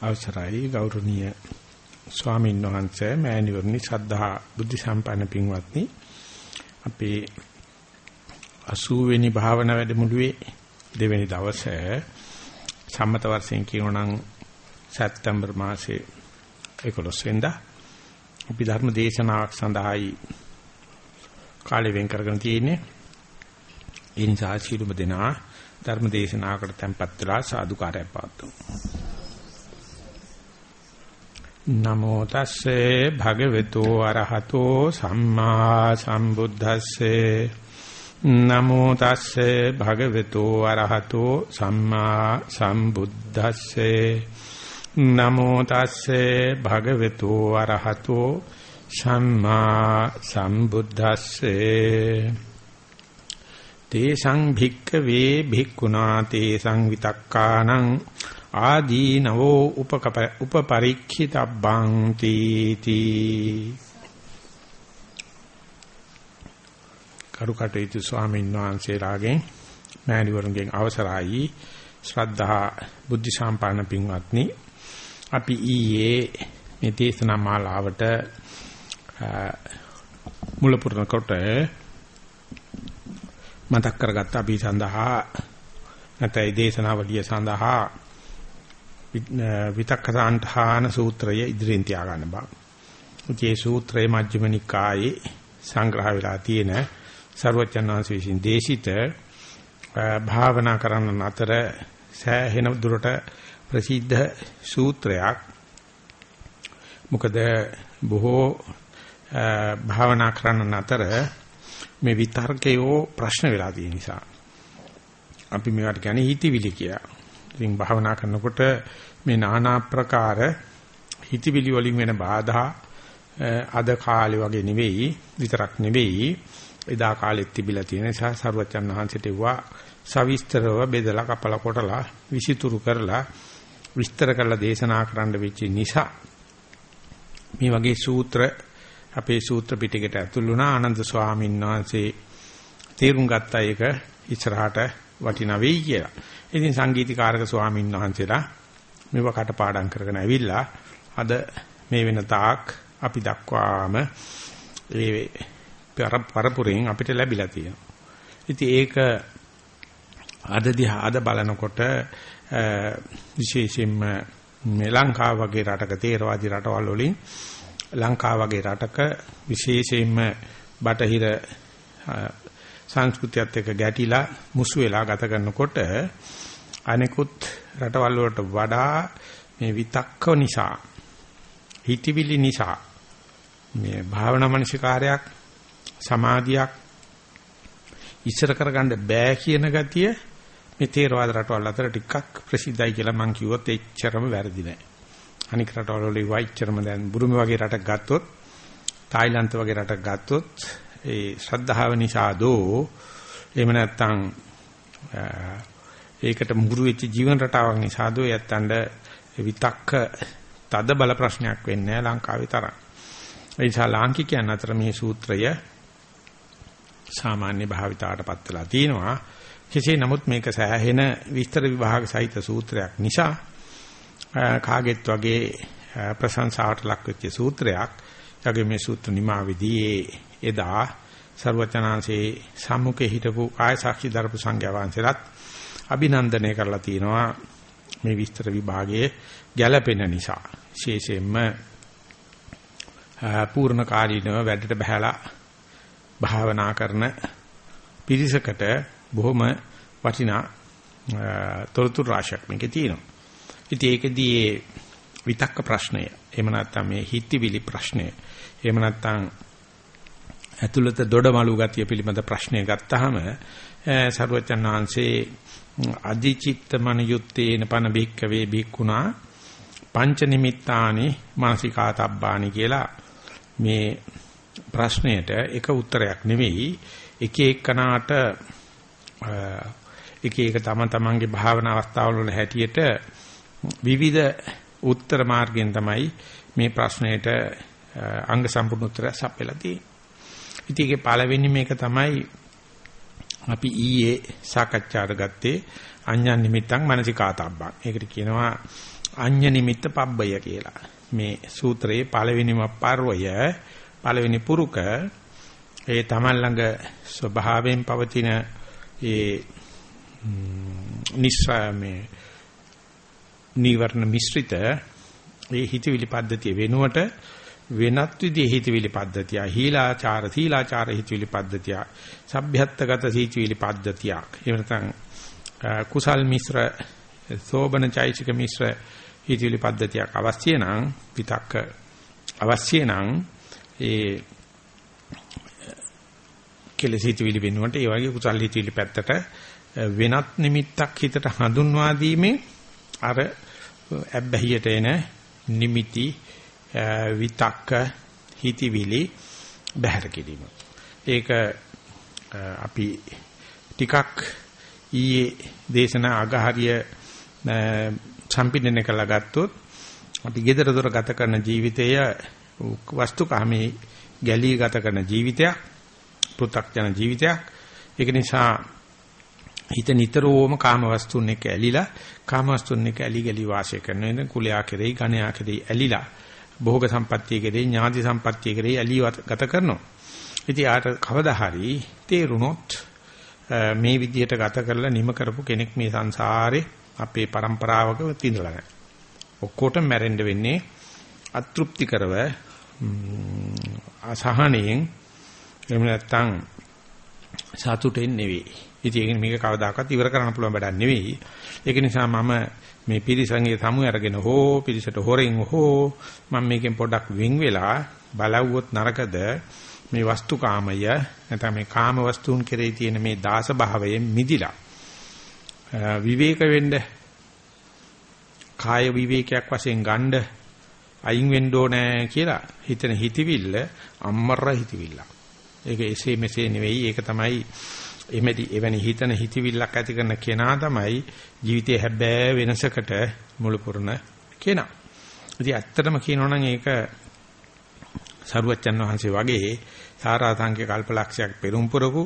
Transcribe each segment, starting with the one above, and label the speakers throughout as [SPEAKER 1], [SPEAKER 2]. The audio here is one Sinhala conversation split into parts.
[SPEAKER 1] අවසරයි ගෞරවනීය ස්වාමීන් වහන්සේ මෑණිවරණි සද්ධා බුද්ධ සම්පන්න පින්වත්නි. අපේ 80 වෙනි භාවනා වැඩමුළුවේ දෙවෙනි දවසේ සම්මත වර්ෂයෙන් කියනනම් සැප්තැම්බර් මාසේ 11 වෙනිදා අපි ධර්ම දේශනාවක් සඳහායි කාලය වෙන් කරගෙන තියෙන්නේ. ඒ නිසා සීලුම දෙනා ධර්ම දේශනාවකට tempත් වෙලා සාදුකාරයක් පවත්වමු. නමෝ තස්සේ භගවතු අරහතෝ සම්මා සම්බුද්දස්සේ. නමෝ තස්සේ භගවතු අරහතෝ සම්මා සම්බුද්දස්සේ. නමෝ තස්සේ භගවතු අරහතෝ සම්මා සම්බුද්දස්සේ. තේසං භික්ඛවේ භික්ඛුනා තේසං විතක්කානං ආදීනවෝ උපකප උපපරික්ඛිතබ්බං තීති. කරුකටේතු ස්වාමීන් වහන්සේලාගෙන් මෑණිවරුන්ගෙන් අවසරයි. ශ්‍රද්ධා බුද්ධ සම්පන්න පින්වත්නි අපි ඊයේ මේ දේශනා මාලාවට මුල පුරන කොට මතක් කරගත්ත අපි සඳහා නැත්නම් දේශනාවලිය සඳහා විතක්කසාන්ඨාන සූත්‍රය ඉදිරියෙන් තියාගන්න බා. මේ සූත්‍රයේ මජ්ක්‍ධිම නිකායේ සංග්‍රහ වෙලා තියෙන ਸਰවචන්නාංශ විසින් දේශිත භාවනා කරන අතර සෑහෙන දුරට ප්‍රසිද්ධ සූත්‍රයක්. මොකද බොහෝ භාවනා කරන අතර මේ විතර්කයෝ ප්‍රශ්න වෙලා තියෙන නිසා අපි මේවට කියන්නේ හිතවිලි කියලා. ඉතින් භාවනා කරනකොට මේ নানা ප්‍රකාර හිතවිලි වලින් වෙන බාධා අද කාලේ වගේ නෙවෙයි විතරක් නෙවෙයි එදා කාලෙත් තිබිලා තියෙන නිසා සරුවචන් වහන්සේට වුණා සවිස්තරව බෙදලා කපලා කොටලා විසිතුරු කරලා විස්තර කරලා දේශනා කරන්න වෙච්ච නිසා මේ වගේ සූත්‍ර අපේ සූත්‍ර පිටකයට ඇතුළු වුණා. ආනන්ද ස්වාමීන් වහන්සේ තේරුම් ගත්තා ඒක ඉස්සරහට. වටිනා වෙයි කියලා. ඉතින් සංගීතීකාරක ස්වාමීන් වහන්සේලා මේව කටපාඩම් කරගෙන ඇවිල්ලා අද මේ වෙන තාක් අපි දක්වාම ඒ පරපුරෙන් අපිට ලැබිලා තියෙනවා. ඉතින් ඒක අද දිහා අද බලනකොට විශේෂයෙන්ම මේ ලංකාව වගේ රටක තේරවාදී රටවල් වලින් ලංකාව වගේ රටක විශේෂයෙන්ම බටහිර සංස්කෘතියත් එක්ක ගැටිලා මුසු වෙලා ගත කරනකොට අනෙකුත් රටවල් වලට වඩා මේ විතක්ක නිසා හිතවිලි නිසා මේ භාවනා මනසිකාරයක් සමාධියක් ඉස්සර කරගන්න බෑ කියන ගතිය මේ තේරවාද රටවල් අතර ටිකක් ප්‍රසිද්ධයි කියලා මම කිව්වොත් එච්චරම වැරදි නෑ. අනික රටවල් වල වයිච්චරම දැන් බුරුම වගේ රටක් ගත්තොත් තායිලන්ත වගේ රටක් ගත්තොත් ඒ ශ්‍රද්ධාව නිසා දෝ එහෙම නැත්නම් ඒකට මුහුරු වෙච්ච ජීවන රටාවක් නිසා දෝ යත්තන්ඩ විතක්ක තද බල ප්‍රශ්නයක් වෙන්නේ ලංකාවේ තරම්. ඒ නිසා ලාංකිකයන් අතර මේ සූත්‍රය සාමාන්‍ය භාවිතාවටපත් වෙලා තිනවා. කෙසේ නමුත් මේක සෑහෙන විස්තර විභාග සහිත සූත්‍රයක් නිසා කාගෙත් වගේ ප්‍රශංසාවට ලක් වෙච්ච සූත්‍රයක්. යගේ මේ සූත්‍ර නිමාවේදී එදා ਸਰවචනාංශේ සම්මුඛේ හිටපු ආය සාක්ෂි දරපු සංඝයා වහන්සේලාත් අභිනන්දනය කරලා තිනවා මේ විස්තර විභාගයේ ගැළපෙන නිසා විශේෂයෙන්ම පූර්ණ කාලීනව වැඩට බහැලා භාවනා කරන පිරිසකට බොහොම වටිනා තොරතුරු රාශියක් මේකේ තියෙනවා. ඉතින් ඒකෙදී විතක්ක ප්‍රශ්නය එහෙම නැත්නම් මේ හිතවිලි ප්‍රශ්නය එහෙම නැත්නම් ඇතුළත දොඩමලු ගතිය පිළිබඳ ප්‍රශ්නය ගත්තාම සරුවචන් වහන්සේ අදිචිත්ත මනියුත්තේන පන බික්කවේ බික්කුණා පංච නිමිත්තානි මානසිකාතබ්බානි කියලා මේ ප්‍රශ්නයට එක උත්තරයක් නෙවෙයි එක එකනාට එක එක තම තමන්ගේ භාවනා අවස්ථාවල වල හැටියට විවිධ උත්තර මාර්ගයෙන් තමයි මේ ප්‍රශ්නයට අංග සම්පූර්ණ උත්තරය සපයලා තියෙන්නේ. ඉතින් ඒකේ පළවෙනි මේක තමයි අපි ඊයේ සාකච්ඡාට ගත්තේ අඤ්ඤන් නිමිත්තං මනසිකාතබ්බං. ඒකට කියනවා අඤ්ඤ නිමිත්ත පබ්බය කියලා. මේ සූත්‍රයේ පළවෙනිම පර්වය පළවෙනි පුරුක ඒ තමන් ළඟ ස්වභාවයෙන් පවතින ඒ නිස්සාමේ නීවරණ මිශ්‍රිත ඒ හිතවිලි පද්ධතිය වෙනුවට වෙනත් විදිහේ හිතවිලි පද්ධතිය හීලාචාර සීලාචාර හිතවිලි පද්ධතිය සભ્યත්වගත හිතවිලි පද්ධතියක්. එහෙම නැත්නම් කුසල් මිශ්‍ර සෝබන චෛසික මිශ්‍ර හිතවිලි පද්ධතියක් අවශ්‍ය නම් පිටක්ක අවශ්‍ය නම් ඒ කෙලෙස් හිතවිලි වෙනුවට ඒ වගේ කුසල් හිතවිලි පැත්තට වෙනත් නිමිත්තක් හිතට හඳුන්වා දීමේ අර ඇබ්බැහියට එන නිමිති විතක්ක හිතවිලි බහැර කිරීම. ඒක අපි ටිකක් ඊයේ දේශනා අගහරිය සම්පින්නන කළා ගත්තොත් අපි gedara dora ගත කරන ජීවිතය වස්තුකාමී ගැලී ගත කරන ජීවිතයක් පෘථග්ජන ජීවිතයක් ඒක නිසා හිත නිතරම කාම වස්තුන් එක්ක ඇලිලා කාම වස්තුන් එක්ක ඇලි ගලි වාසය කරන වෙන කුලයා කෙරෙහි ඝණයා කෙරෙහි ඇලිලා භෝග සම්පත්තිය කෙරෙහි ඥාති සම්පත්තිය කෙරෙහි ඇලි ගත කරනවා ඉතින් ආට කවදා හරි තේරුණොත් මේ විදිහට ගත කරලා නිම කරපු කෙනෙක් මේ සංසාරේ අපේ પરම්පරාවක තිඳලා නැහැ. ඔක්කොටම මැරෙන්න වෙන්නේ අතෘප්තිකරව අසහනයෙන් එහෙම නැත්නම් සතුටෙන් නෙවෙයි. ඉතින් මේක කවදාකවත් ඉවර කරන්න පුළුවන් වැඩක් නෙවෙයි. ඒක නිසා මම මේ පිරිසංගේ සමු අරගෙන හෝ පිරිසට හොරෙන් හෝ මම මේකෙන් පොඩ්ඩක් වෙන් වෙලා බලවුවොත් නරකද මේ වස්තුකාමය නැත්නම් මේ කාම වස්තුන් කෙරෙහි තියෙන මේ දාස භාවයෙන් මිදිලා විවේක වෙන්න කාය විවේකයක් වශයෙන් ගන්න අයින් වෙන්න ඕනේ කියලා හිතන හිතවිල්ල අම්මර හිතවිල්ල. ඒක එසේ මෙසේ නෙවෙයි ඒක තමයි එමෙදි එවැනි හිතන හිතවිල්ලක් ඇති කරන කෙනා තමයි ජීවිතයේ හැබෑ වෙනසකට මුළු පුරන කෙනා. ඉතින් ඇත්තටම කියනවා නම් ඒක සරුවච්චන් වහන්සේ වගේ සාරාංශික කල්පලක්ෂයක් පෙරම් පුරපු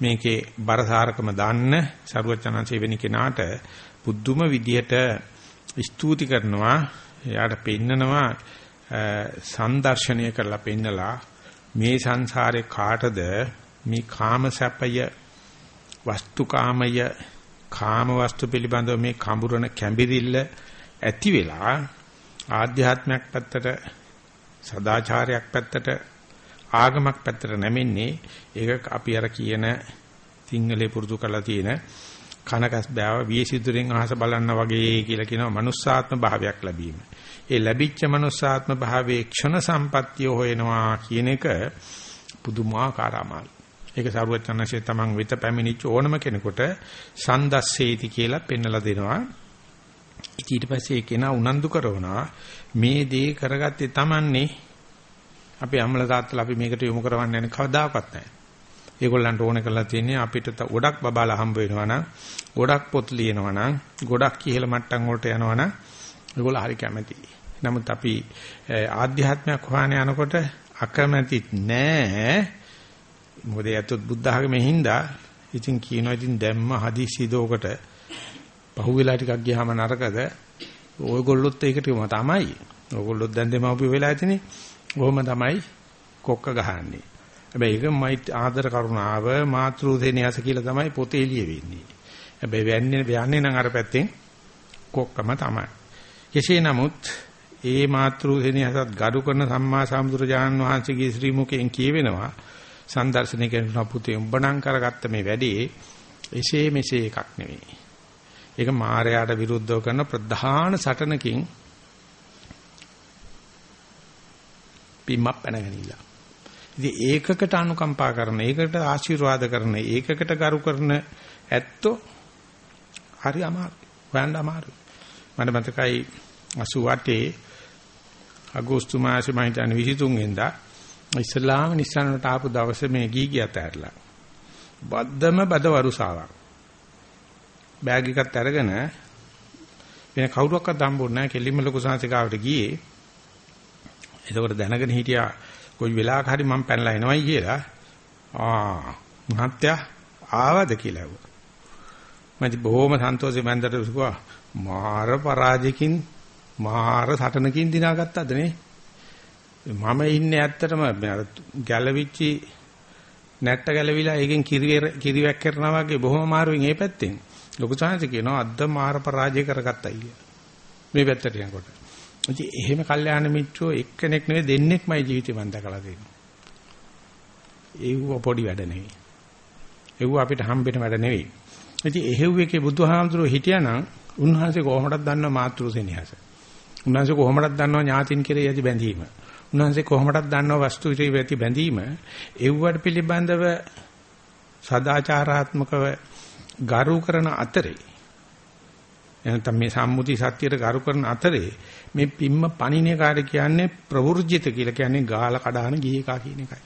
[SPEAKER 1] මේකේ බරසාරකම දාන්න සරුවච්චන්හන්සේ වෙන කෙනාට බුද්ධුම විදියට ස්තුති කරනවා එයාට පෙන්නනවා සංදර්ශනය කරලා පෙන්නලා මේ සංසාරේ කාටද මේ කාම සැපය වස්තුකාමය කාම වස්තු පිළිබඳව මේ කඹුරන කැඹිරිල්ල ඇති වෙලා ආධ්‍යාත්මයක් පැත්තට සදාචාරයක් පැත්තට ආගමක් පැත්තට නැමෙන්නේ ඒක අපි අර කියන සිංහලේ පුරුදු කරලා තියෙන කනකස් බෑව වියසිදුරෙන් අහස බලන්න වගේ කියලා කියනවා manussාත්ම භාවයක් ලැබීම. ඒ ලැබිච්ච manussාත්ම භාවයේ ක්ෂණ සම්පත්තිය හොයනවා කියන එක පුදුමාකාර අමාරු. ඒක සරුවචනසේ තමන් වෙත පැමිණිච්ච ඕනම කෙනෙකුට සන්දස්සේති කියලා පෙන්වලා දෙනවා. ඊට පස්සේ ඒ කෙනා උනන්දු කරනවා මේ දේ කරගත්තේ Tamanne අපි අම්මලා තාත්තලා අපි මේකට යොමු කරවන්නේ නැහැ කවදාකවත් නැහැ. ඒගොල්ලන්ට ඕන කරලා තියෙන්නේ අපිට ගොඩක් බබාලා හම්බ වෙනවා නම් ගොඩක් පොත් ලියනවා නම් ගොඩක් ඉහළ මට්ටම් වලට යනවා නම් ඒගොල්ලෝ හරි කැමතියි. නමුත් අපි ආධ්‍යාත්මයක් හොයන යනකොට අකමැතිත් නෑ. මොකද යතොත් බුද්ධ ආගමේ හින්දා ඉතින් කියනවා ඉතින් දැම්ම හදිසි දෝකට පහුවෙලා ටිකක් ගියාම නරකද? ඔයගොල්ලොත් ඒකටම තමයි. ඔයගොල්ලොත් දැන් දෙමව්පිය වෙලා ඇතිනේ. කොහොම තමයි කොක්ක ගහන්නේ. හැබැයි ඒක මයි ආදර කරුණාව මාතෘ දෙනියස කියලා තමයි පොතේ එළිය වෙන්නේ. හැබැයි වෙන්නේ යන්නේ නම් අර පැත්තෙන් කොක්කම තමයි. කෙසේ නමුත් ඒ මාතෘ දෙනියසත් gadu කරන සම්මා සම්බුදුරජාණන් වහන්සේගේ ශ්‍රී මුඛයෙන් කියවෙනවා සම්දර්ශනය කරන පුතේ උඹණම් කරගත්ත මේ වැඩේ එසේ මෙසේ එකක් නෙවෙයි. ඒක මායයට විරුද්ධව කරන ප්‍රධාන සටනකින් පිම්මක් පැනගෙනilla. ඉතින් ඒකකට අනුකම්පා කරන, ඒකට ආශිර්වාද කරන, ඒකකට ගරු කරන ඇත්තෝ හරි අමාරුයි. හොයන්න අමාරුයි. මට මතකයි 88 අගෝස්තු මාසේ මම හිතන්නේ 23 වෙනිදා ඉස්ලාම නිස්සාරණට ආපු දවසේ මේ ගී ගියත් ඇරලා. බද්දම බද වරුසාවක්. බෑග් එකත් අරගෙන වෙන කවුරුවක්වත් හම්බුනේ නැහැ කෙලින්ම ලොකු සංසිකාවට ගියේ එතකොට දැනගෙන හිටියා කොයි වෙලාවක හරි මම පැනලා එනවයි කියලා. ආ මහත්තයා ආවද කියලා ඇහුවා. මම බොහොම සන්තෝෂයෙන් මන්දට කිව්වා මාර පරාජයකින් මාර සටනකින් දිනාගත්තද නේ? මම ඉන්නේ ඇත්තටම ගැලවිච්චි නැට්ට ගැලවිලා ඒකෙන් කිරිවැක් කරනවා වගේ බොහොම මාරුවෙන් ඒ පැත්තෙන්. ලොකු සාංශ කියනවා අද්ද මාර පරාජය කරගත්තයි කියලා. මේ පැත්තට යනකොට. ඉතින් එහෙම කල්යාණ මිත්‍රෝ එක්කෙනෙක් නෙවෙයි දෙන්නෙක්මයි ජීවිතේ මම දැකලා තියෙනවා. ඒව පොඩි වැඩ නෙවෙයි. ඒව අපිට හම්බෙන වැඩ නෙවෙයි. ඉතින් එහෙව් එකේ බුදුහාමුදුරුවෝ හිටියානම් උන්වහන්සේ කොහොමදක් දන්නව මාතෘ සෙනෙහස. උන්වහන්සේ කොහොමදක් දන්නව ඥාතින් කෙරෙහි ඇති බැඳීම. උන්වහන්සේ කොහොමදක් දන්නව වස්තු විශ්ේ ඇති බැඳීම. ඒවට පිළිබඳව සදාචාරාත්මකව ගරු කරන අතරේ එනතම් මේ සම්මුති සත්‍යයට ගරු කරන අතරේ මේ පිම්ම පණිනේ කාර්ය කියන්නේ ප්‍රවෘජිත කියලා කියන්නේ ගාල කඩාන ගිහිකා කියන එකයි.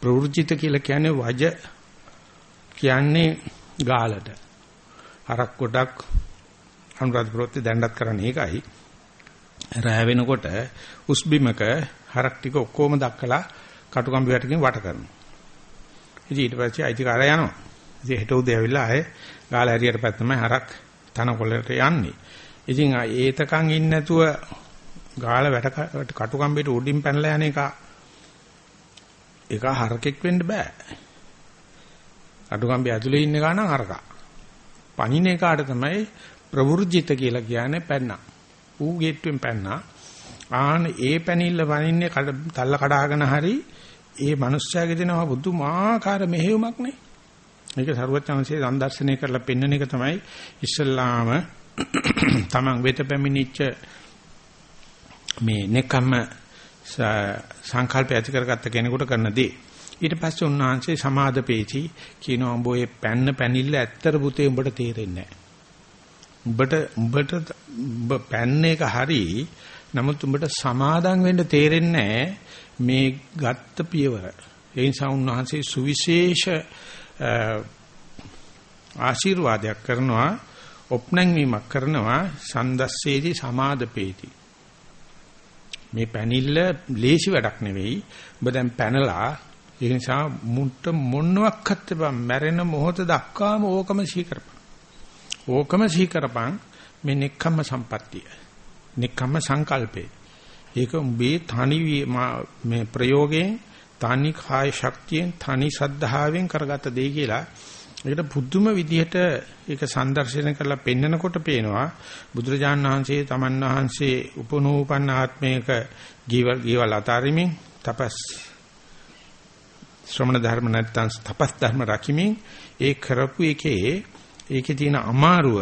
[SPEAKER 1] ප්‍රවෘජිත කියලා කියන්නේ වජ කියන්නේ ගාලට. හරක් කොටක් අනුරාධපුරත් දැන්ඩත් කරන්නේ ඒකයි. රෑ වෙනකොට උස්බිමක හරක් ටික ඔක්කොම දක්කලා කටුකම්බි වැටකින් වට කරනවා. ඉතින් ඊට පස්සේ අයිතිකාරය යනවා. ඉතින් හෙට උදේ ඇවිල්ලා ආයේ ගාල ඇරියට පැත්තමයි හරක් තනකොළට යන්නේ. ඉතින් ඒතකන් ඉන්නේ නැතුව ගාල වැට කටුකම්බිට උඩින් පැනලා යන එක ඒක හරකෙක් වෙන්න බෑ. කටුකම්බි ඇතුලේ ඉන්න ගාන හරකා. පණින එකාට තමයි ප්‍රවෘජිත කියලා කියන්නේ පැන්නා. ඌ ගේට්ටුවෙන් පැන්නා. ආන ඒ පැනිල්ල වනින්නේ තල්ල කඩාගෙන හරි ඒ මිනිස්යාගේ දෙනවා බුදුමාකාර මෙහෙයුමක් නේ. මේක සරුවචනංශයේ සම්දර්ශනය කරලා පෙන්වන එක තමයි ඉස්සල්ලාම තමන් වෙත පැමිණිච්ච මේ නෙකම්ම සංකල්ප ඇති කරගත්ත කෙනෙකුට කරන දේ. ඊට පස්සේ උන්වහන්සේ සමාදපේචි කියනවා උඹ ඔය පැන්න පැනිල්ල ඇත්තට පුතේ උඹට තේරෙන්නේ නැහැ. උඹට උඹට උඹ පැන්න එක හරි නමුත් උඹට සමාදම් වෙන්න තේරෙන්නේ මේ ගත්ත පියවර. ඒ නිසා උන්වහන්සේ සුවිශේෂ ආශිර්වාදයක් කරනවා ඔප්නැංවීමක් කරනවා සන්දස්සේදී සමාදපේති මේ පැනිල්ල ලේසි වැඩක් නෙවෙයි. ඔබ දැන් පැනලා ඒ නිසා මුන්ට මොනවත් බම් මැරෙන මොහොත දක්වාම ඕකම සීකරපන් ඕකම සීකරපන් මේ නෙක්ඛම්ම සම්පත්තිය. නෙක්ඛම්ම සංකල්පේ. ඒක උඹේ තනි මේ ප්‍රයෝගයෙන් තනි කාය ශක්තියෙන් තනි සද්ධාවෙන් කරගත දෙය කියලා ඒකට පුදුම විදිහට ඒක සම්දර්ශනය කරලා පෙන්නකොට පේනවා. බුදුරජාණන් වහන්සේ තමන් වහන්සේ උපනෝපන්න ආත්මයක ජීවල් ජීවල් අතාරිමින් තපස් ශ්‍රමණ ධර්ම නැත්තම් තපස් ධර්ම රකිමින් ඒ කරපු එකේ ඒකේ තියෙන අමාරුව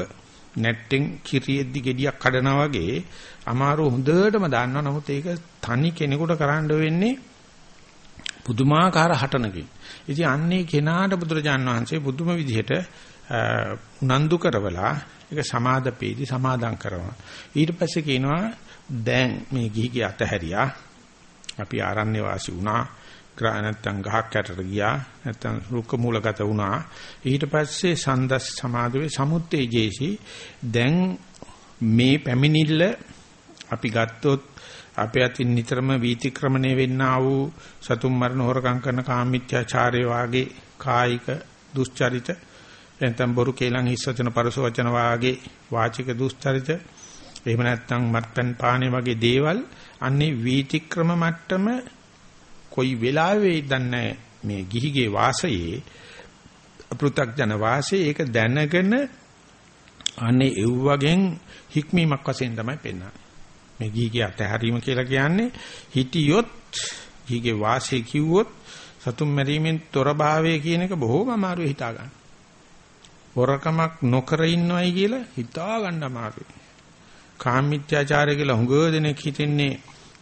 [SPEAKER 1] නැට්ටෙන් කිරියෙද්දි gediyak කඩනවා වගේ අමාරුව හොඳටම දන්නවා නමුත් ඒක තනි කෙනෙකුට කරන්න වෙන්නේ පුදුමාකාර හටනකින්. ඉතින් අන්නේ කෙනාට බුදුරජාන් වහන්සේ පුදුම විදිහට උනන්දු කරවලා ඒක සමාදපේදී සමාදම් කරනවා. ඊට පස්සේ කියනවා දැන් මේ ගිහිගේ අතහැරියා. අපි ආරණ්‍ය වාසී වුණා. නැත්තම් ගහක් යටට ගියා. නැත්තම් රුක්ක මූලගත වුණා. ඊට පස්සේ සන්දස් සමාදවේ සමුත්තේජේසි දැන් මේ පැමිණිල්ල අපි ගත්තොත් අපේ අතින් නිතරම වීතික්‍රමණය වෙන්නා වූ සතුම් මරණ හොරකම් කරන කාමීත්‍යාචාරය වාගේ කායික දුස්චරිත එතෙන් බොරු කේලම් හිස් වචන පරස වචන වාගේ වාචික දුස්චරිත එහෙම නැත්නම් මත්පැන් පානේ වගේ දේවල් අන්නේ වීතික්‍රම මට්ටම කොයි වෙලාවෙ දන්නේ මේ ගිහිගේ වාසයේ පෘථග්ජන වාසයේ ඒක දැනගෙන අනේ එව් වගෙන් හික්මීමක් වශයෙන් තමයි පෙන්වන්නේ මේ ගීගේ අතහැරීම කියලා කියන්නේ හිටියොත් ගීගේ වාසය කිව්වොත් සතුම් මැරීමෙන් තොර භාවය කියන එක බොහොම අමාරුයි හිතා ගන්න. හොරකමක් නොකර ඉන්නවයි කියලා හිතා ගන්න අමාරුයි. කාමීත්‍යාචාරය කියලා හුඟ දෙනෙක් හිතන්නේ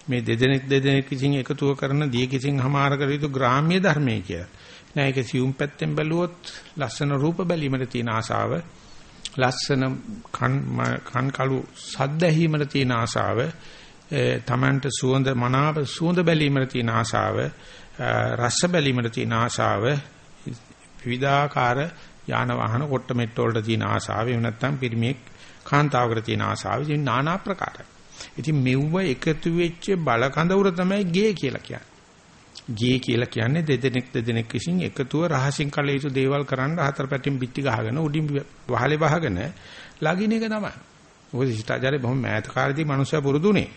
[SPEAKER 1] මේ දෙදෙනෙක් දෙදෙනෙක් විසින් එකතුව කරන දිය කිසිං හමාර කර යුතු ග්‍රාම්‍ය ධර්මයේ කියලා. නෑ ඒක සියුම් පැත්තෙන් බැලුවොත් ලස්සන රූප බැලීමට තියෙන ආසාව ලස්සන කන් කන් කළු සද්ද ඇහිමට තියෙන ආසාව තමන්ට සුවඳ මනාප සුවඳ බැලීමට තියෙන ආසාව රස බැලීමට තියෙන ආසාව විවිධාකාර යාන වාහන කොට මෙට්ට වලට තියෙන ආසාව එහෙම නැත්නම් පිරිමියෙක් කාන්තාවකට තියෙන ආසාව ඉතින් নানা ප්‍රකාරයි. ඉතින් මෙව්ව එකතු වෙච්ච බල කඳවුර තමයි ගේ කියලා කියන්නේ. ගේ කියලා කියන්නේ දෙදෙනෙක් දෙදෙනෙක් විසින් එකතුව රහසින් කළ යුතු දේවල් කරන්න හතර පැටින් පිටි ගහගෙන උඩින් වහලේ වහගෙන ලගින එක තමයි. මොකද ශිෂ්ටාචාරය බොහොම මෑත කාලේදී මිනිස්සු පුරුදුනේ.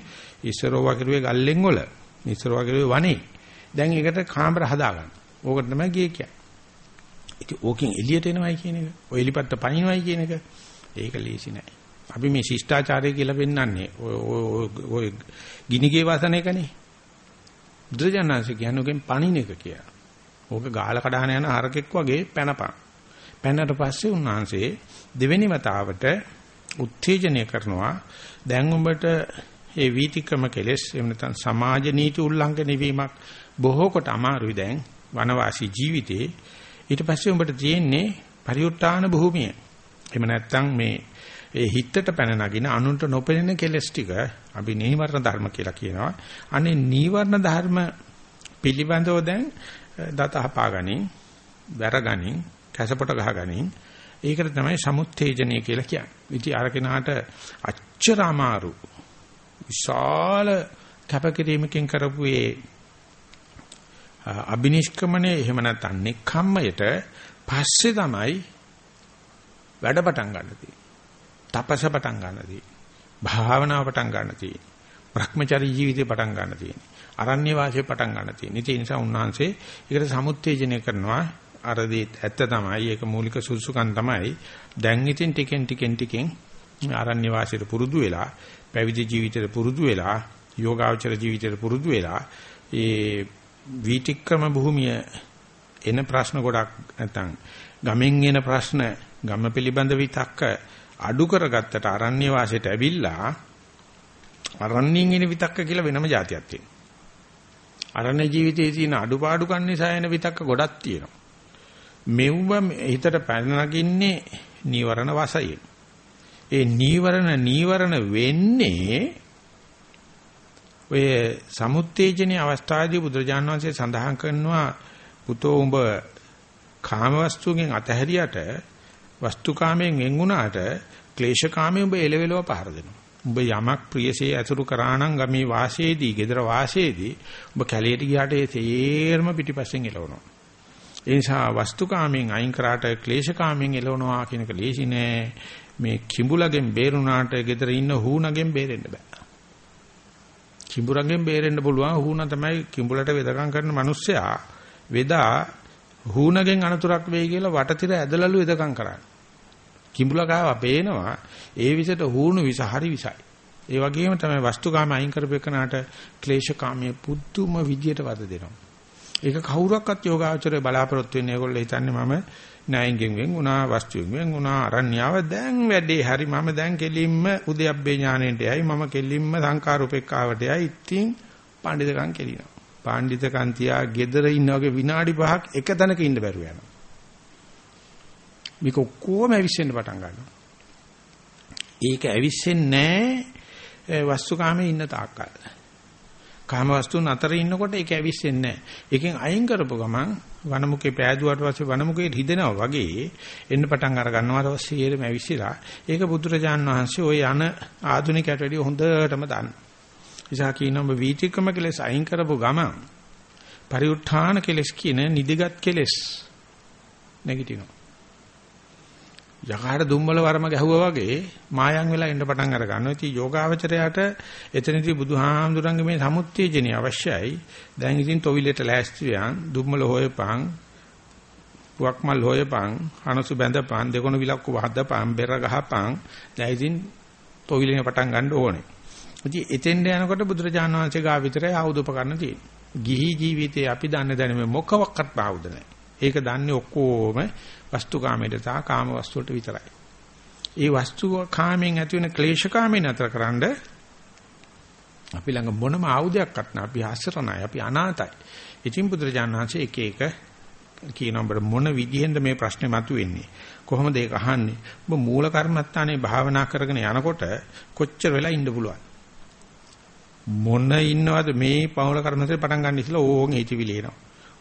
[SPEAKER 1] ඉස්සරෝ වගිරුවේ ගල්ලෙන් වල, ඉස්සරෝ වගිරුවේ වනේ. දැන් ඒකට කාමර හදාගන්න. ඕකට තමයි ගියේ කියන්නේ. ඉතින් ඕකෙන් එළියට එනවයි කියන එක, ඔය එලිපත්ත පනිනවයි කියන එක, ඒක ලේසි නෑ. අපි මේ ශිෂ්ටාචාරය කියලා පෙන්වන්නේ ඔය ඔය ගිනිගේ වසන එකනේ. බුදුරජාණන්සේ කියන්නේ ඔකෙන් පණින එක කියලා. ඕක ගාල කඩහන යන හරකෙක් වගේ පැනපන්. පැනනට පස්සේ උන්වහන්සේ දෙවෙනි වතාවට උත්තේජනය කරනවා. දැන් උඹට මේ වීතික්‍රම කෙලෙස් එහෙම නැත්නම් සමාජ නීති උල්ලංඝනය වීමක් බොහෝ කොට අමාරුයි දැන් වනවාසී ජීවිතේ. ඊට පස්සේ උඹට තියෙන්නේ පරිඋත් ทาน භූමිය. එහෙම නැත්නම් මේ ඒ හිතට පැන නගින අනුන්ට නොපෙනෙන කෙලස් ටික අපි නීවරණ ධර්ම කියලා කියනවා. අනේ නීවරණ ධර්ම පිළිබඳව දැන් දත හපාගනින්, වැරගනින්, කැසපොට ගහගනින්. ඒකට තමයි සමුත්තේජනය කියලා කියන්නේ. ඉතින් අර කෙනාට අච්චර අමාරු විශාල කැපකිරීමකින් කරපු ඒ අබිනිෂ්ක්‍මණය එහෙම නැත්නම් නික්කම්මයට පස්සේ තමයි වැඩ පටන් ගන්න තියෙන්නේ. තපස පටන් ගන්න තියෙන්නේ. භාවනාව පටන් ගන්න තියෙන්නේ. භ්‍රමචරි ජීවිතේ පටන් ගන්න තියෙන්නේ. අරණ්‍ය වාසයේ පටන් ගන්න තියෙන්නේ. ඒ නිසා උන්වහන්සේ ඒකට සමුත්තේජනය කරනවා. අර දේ ඇත්ත තමයි. ඒක මූලික සුසුකම් තමයි. දැන් ඉතින් ටිකෙන් ටිකෙන් ටිකෙන් අරණ්‍ය වාසයට පුරුදු වෙලා, පැවිදි ජීවිතයට පුරුදු වෙලා, යෝගාචර ජීවිතයට පුරුදු වෙලා, ඒ වීතික්‍රම භූමිය එන ප්‍රශ්න ගොඩක් නැත්නම් ගමෙන් එන ප්‍රශ්න ගම පිළිබඳ විතක්ක අඩු කරගත්තට අරණ්‍ය වාසයට ඇවිල්ලා අරණ්‍යයෙන් එන විතක්ක කියලා වෙනම જાතියක් තියෙනවා. අරණ්‍ය ජීවිතයේ තියෙන අඩුපාඩුකම් නිසා එන විතක්ක ගොඩක් තියෙනවා. මෙව්ව හිතට පැන නගින්නේ නීවරණ වාසයෙන්. ඒ නීවරණ නීවරණ වෙන්නේ ඔය සමුත්තේජනීය අවස්ථාවේදී බුදුරජාණන් වහන්සේ සඳහන් කරනවා පුතෝ උඹ කාමවස්තුගෙන් අතහැරියට වස්තුකාමයෙන් වෙන් වුණාට ක්ලේශකාමයෙන් ඔබ එලෙවෙලව පහර දෙනවා. ඔබ යමක් ප්‍රියසේ ඇසුරු කරා නම් ගමේ වාසයේදී, gedara වාසයේදී ඔබ කැලේට ගියාට ඒ තේරම පිටිපස්සෙන් එලවනවා. ඒ නිසා වස්තුකාමයෙන් අයින් කරාට ක්ලේශකාමයෙන් එලවනවා කියන එක ලේසි නෑ. මේ කිඹුලගෙන් බේරුණාට gedara ඉන්න හූනගෙන් බේරෙන්න බෑ. කිඹුරගෙන් බේරෙන්න පුළුවන් හූන තමයි කිඹුලට වෙදකම් කරන මිනිස්සයා වෙදා හූනගෙන් අනතුරක් වෙයි කියලා වටතිර ඇදලලු වෙදකම් කරන්නේ. කිඹුලකාව පේනවා ඒ විසට හූණු විස හරි විසයි. ඒ වගේම තමයි වස්තුකාම අයින් කරපේකනට ක්ලේශකාමයේ පුදුම විදියට වද දෙනවා. ඒක කවුරක්වත් යෝගාචරය බලාපොරොත්තු වෙන්නේ ඒගොල්ලෝ හිතන්නේ මම ණයෙන් වෙන් වුණා වස්තුවෙන් වෙන් වුණා අරණ්‍යාව දැන් වැඩේ හරි මම දැන් කෙලින්ම උද්‍යප්පේ ඥාණයට යයි මම කෙලින්ම සංකාරූපෙක්කාවට යයි ඉතින් පඬිතුකම් කෙලිනවා. පඬිතුකම් තියා gedara ඉන්න වගේ විනාඩි 5ක් එක තැනක ඉන්න බැරුව යනවා. මේක ඔක්කොම ඇවිස්සෙන්න පටන් ගන්නවා. ඒක ඇවිස්සෙන්නේ නැහැ වස්තුකාමේ ඉන්න තාක්කල්. කාම වස්තුන් අතර ඉන්නකොට ඒක ඇවිස්සෙන්නේ නැහැ. ඒකෙන් අයින් කරපුව ගමන් වනමුකේ පෑදුවාට පස්සේ වනමුකේ රිදෙනවා වගේ එන්න පටන් අර ගන්නවා රොස්සියෙම ඇවිස්සලා. ඒක බුදුරජාන් වහන්සේ ওই යන ආධුනිකයට වැඩිය හොඳටම දන්නවා. ඉසා කියනවා වීතික්‍රම කෙලස් අයින් කරපුව ගමන් පරිඋත්ථාන කෙලස් කියන නිදිගත් කෙලස් නැගිටිනවා. යකාට දුම්බල වරම ගැහුවා වගේ මායම් වෙලා ඉන්න පටන් අර ගන්නවා. ඉතින් යෝගාවචරයට එතනදී බුදුහාමුදුරන්ගේ මේ සමුත්තේජනිය අවශ්‍යයි. දැන් ඉතින් තොවිලට ලෑස්ති වෙයන් දුම්බල හොයපන්, පුවක්මල් හොයපන්, අනසු බැඳපන්, දෙකොණ විලක්කු වහදපන්, බෙර ගහපන්. දැන් ඉතින් තොවිලේ පටන් ගන්න ඕනේ. ඉතින් එතෙන්ට යනකොට බුදුරජාණන් වහන්සේ ගා විතරයි ආයුධ උපකරණ තියෙන්නේ. ගිහි ජීවිතේ අපි දන්න දැන මේ මොකවත් ආයුධ නැහැ. ඒක දන්නේ ඔක්කොම වස්තුකාමයට සහ කාම වස්තුවට විතරයි. ඒ වස්තු කාමෙන් ඇති වෙන ක්ලේශ කාමෙන් අතරකරනද අපි ළඟ මොනම ආයුධයක්වත් නැහැ. අපි ආශ්‍රණයි, අපි අනාතයි. ඉතින් බුදුරජාණන් වහන්සේ එක එක කියන ඔබ මොන විදිහෙන්ද මේ ප්‍රශ්නේ මතුවෙන්නේ? කොහොමද ඒක අහන්නේ? ඔබ මූල කර්මත්තානේ භාවනා කරගෙන යනකොට කොච්චර වෙලා ඉන්න පුළුවන්? මොන ඉන්නවද මේ පෞල කර්මසේ පටන් ගන්න ඉස්සලා ඕන් හිතවිලි එනවා.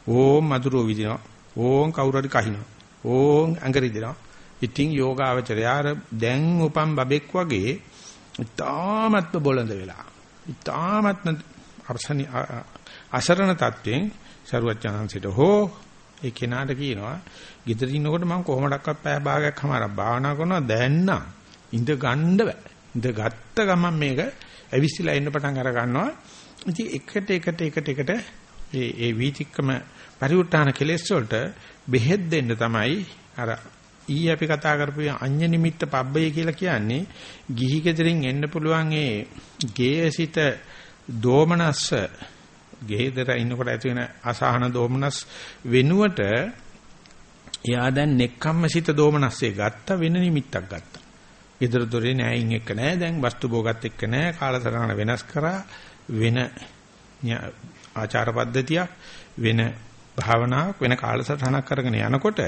[SPEAKER 1] ඕම් මధుරෝ විදිනවා. ඕන් කවුරු හරි කහිනවා. ඕන් ඇඟරි දෙනවා. ඉතින් යෝගාවචරය අර දැන් උපම් බබෙක් වගේ ඉතාමත්ම බොළඳ වෙලා. ඉතාමත්ම අර්ශනි අසරණ තත්වෙන් ਸਰුවචනන්සිට හෝ ඒ කෙනාට කියනවා ගෙදර ඉන්නකොට මම කොහොමඩක්වත් පැය භාගයක් හමාරක් භාවනා කරනවා දැන් නම් ඉඳ ගන්න බෑ. ඉඳ ගත්ත ගමන් මේක ඇවිස්සලා එන්න පටන් අර ගන්නවා. ඉතින් එකට එකට එකට එකට ඒ ඒ වීතික්කම පරිඋත්තාන කෙලෙස් වලට බෙහෙත් දෙන්න තමයි අර ඊ අපි කතා කරපු අඤ්ඤ නිමිත්ත පබ්බය කියලා කියන්නේ ගිහි ගෙදරින් එන්න පුළුවන් ඒ ගේයසිත දෝමනස්ස ගෙදර ඉන්නකොට ඇති වෙන අසහන දෝමනස් වෙනුවට එයා දැන් නෙක්ඛම්මසිත දෝමනස්සේ ගත්ත වෙන නිමිත්තක් ගත්තා. ගෙදර දොරේ නෑයින් එක්ක නෑ දැන් වස්තු භෝගත් එක්ක නෑ කාලසටහන වෙනස් කරා වෙන ආචාර පද්ධතියක් වෙන භාවනාවක් වෙන කාලසටහනක් කරගෙන යනකොට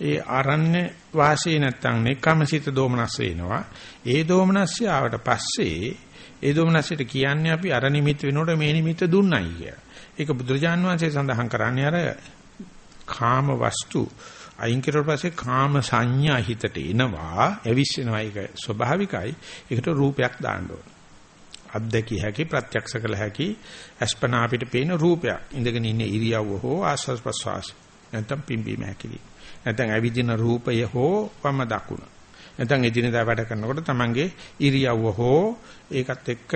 [SPEAKER 1] ඒ ආරණ්‍ය වාසී නැත්තම් නෙක්ඛම්මසිත දෝමනස් වෙනවා. ඒ දෝමනස්ය ආවට පස්සේ ඒ දෝමනස්යට කියන්නේ අපි අර නිමිත්ත වෙනකොට මේ නිමිත්ත දුන්නයි කියලා. ඒක බුදුරජාන් වහන්සේ සඳහන් කරන්නේ අර කාම වස්තු අයින් කරුවට පස්සේ කාම සංඥා හිතට එනවා, ඇවිස්සෙනවා ඒක ස්වභාවිකයි. ඒකට රූපයක් දාන්න ඕන. අද්දකිය හැකි ප්‍රත්‍යක්ෂ කළ හැකි අස්පනා අපිට පේන රූපයක්. ඉඳගෙන ඉන්න ඉරියව්ව හෝ ආස්වාස් ප්‍රස්වාස. නැත්නම් පිම්බීම හැකිලි. නැත්නම් ඇවිදින රූපය හෝ වම දකුණ. නැත්නම් එදිනදා වැඩ කරනකොට තමන්ගේ ඉරියව්ව හෝ ඒකත් එක්ක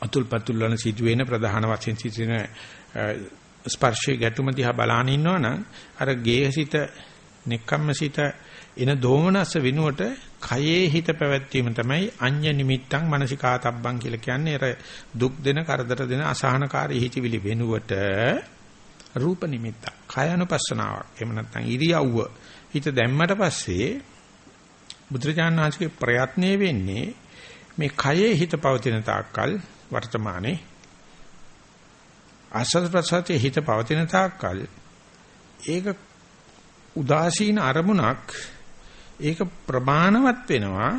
[SPEAKER 1] අතුල්පතුල් වන සිදුවෙන ප්‍රධාන වශයෙන් සිටින ස්පර්ශයේ ගැටුම දිහා බලාන ඉන්නවනම් අර ගේහසිත නෙක්කම්මසිත එන දෝමනස්ස වෙනුවට කයේ හිත පැවැත්වීම තමයි අඤ්ඤ නිමිත්තං මනසිකාතබ්බං කියලා කියන්නේ අර දුක් දෙන කරදර දෙන අසහනකාරී හිතවිලි වෙනුවට රූප නිමිත්තක් කායानुපස්සනාවක් එහෙම නැත්නම් ඉරියව්ව. හිත දැම්මට පස්සේ බුදුරජාණන් වහන්සේගේ ප්‍රයත්නය වෙන්නේ මේ කයේ හිත පවතින තාක්කල් වර්තමානයේ ආස්වාද ප්‍රසාරයේ හිත පවතින තාක්කල් ඒක උදාසීන අරමුණක් ඒක ප්‍රමාණවත් වෙනවා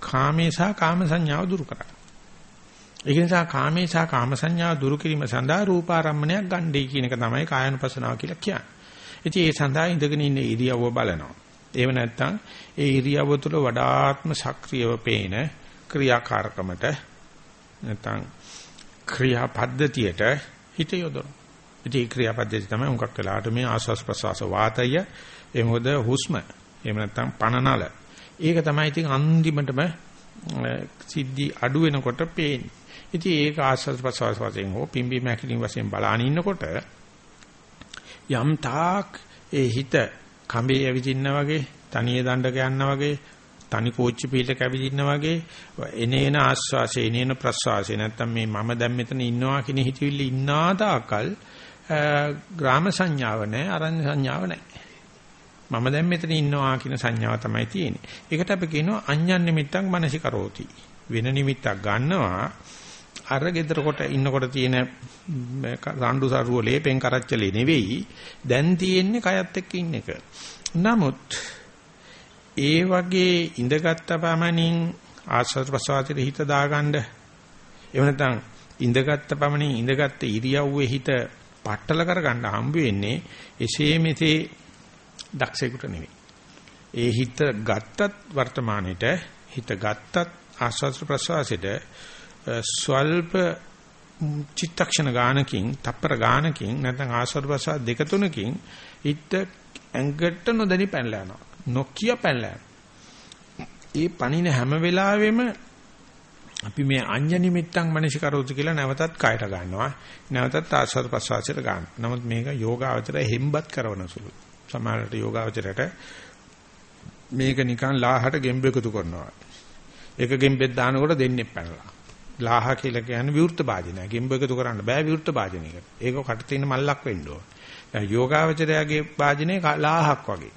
[SPEAKER 1] කාමේ සහ කාම සංඥාව දුරු කරන්න. ඒක නිසා කාමේ සහ කාම සංඥාව දුරු කිරීම සඳහා රූපාරම්මණයක් ගන්නයි කියන එක තමයි කායानुපසනාව කියලා කියන්නේ. ඉතින් ඒ සඳහා ඉඳගෙන ඉන්න ඉරියව්ව බලනවා. එහෙම නැත්නම් ඒ ඉරියව්ව තුළ වඩාත්ම සක්‍රියව පේන ක්‍රියාකාරකමට නැත්නම් ක්‍රියා පද්ධතියට හිත යොදවනවා. ඉතින් ඒ ක්‍රියා පද්ධතිය තමයි උන්කක් වෙලාට මේ ආස්වාස් ප්‍රසවාස වාතය ඒ මොකද හුස්ම එහෙම නැත්නම් පණනල. ඒක තමයි ඉතින් අන්තිමටම සිද්ධි අඩු වෙනකොට පේන්නේ. ඉතින් ඒක ආස්වාද ප්‍රසවාස වශයෙන් හෝ පිම්බි මැකිලින් වශයෙන් බලාන ඉන්නකොට යම් තාක් ඒ හිත කඹේ ඇවිදින්න වගේ තනියේ දණ්ඩක යනවා වගේ තනි කෝච්චි පිටක ඇවිදින්න වගේ එනේන ආස්වාසේ එනේන ප්‍රසවාසේ නැත්තම් මේ මම දැන් මෙතන ඉන්නවා කියන හිතවිල්ල ඉන්නා තාකල් ග්‍රාම සංඥාව නැහැ අරඤ්‍ය සංඥාව නැහැ මම දැන් මෙතන ඉන්නවා කියන සංඥාව තමයි තියෙන්නේ. ඒකට අපි කියනවා අඤ්ඤන් නිමිත්තක් මනසිකරෝති. වෙන නිමිත්තක් ගන්නවා අර gedara කොට ඉන්නකොට තියෙන රණ්ඩු සරුවලේ පෙන් කරච්චලේ නෙවෙයි දැන් තියෙන්නේ කයත් එක්ක ඉන්න එක. නමුත් ඒ වගේ ඉඳගත්ත පමණින් ආස්වාද ප්‍රසවාසයේ හිත දාගන්න එහෙම නැත්නම් ඉඳගත්ත පමණින් ඉඳගත්ත ඉරියව්වේ හිත පట్టල කරගන්න හම්බ වෙන්නේ එසේ මෙසේ දක්ෂයෙකුට නෙවෙයි. ඒ හිත ගත්තත් වර්තමානෙට හිත ගත්තත් ආස්වාද ප්‍රසවාසයට ස්වල්ප චිත්තක්ෂණ ගානකින් තප්පර ගානකින් නැත්නම් ආස්වාද ප්‍රසවාස දෙක තුනකින් හිත ඇඟට නොදැනි පැනලා යනවා. නොකිය පැනලා ඒ පණින හැම වෙලාවෙම අපි මේ අඤ්ඤ නිමිත්තන් මනසිකරෝති කියලා නැවතත් කයට ගන්නවා. නැවතත් ආස්වාද ප්‍රසවාසයට ගන්නවා. නමුත් මේක යෝගාවචරය හෙම්බත් කරන සුළුයි. සමහරට යෝගාවචරයට මේක නිකන් ලාහට ගෙම්බ එකතු කරනවා. එක ගෙම්බෙක් දානකොට දෙන්නේ පැනලා. ලාහ කියලා කියන්නේ විවෘත භාජනය. ගෙම්බ එකතු කරන්න බෑ විවෘත භාජනයකට. ඒක කට තියෙන මල්ලක් වෙන්න ඕන. දැන් යෝගාවචරයාගේ භාජනයේ ලාහක් වගේ.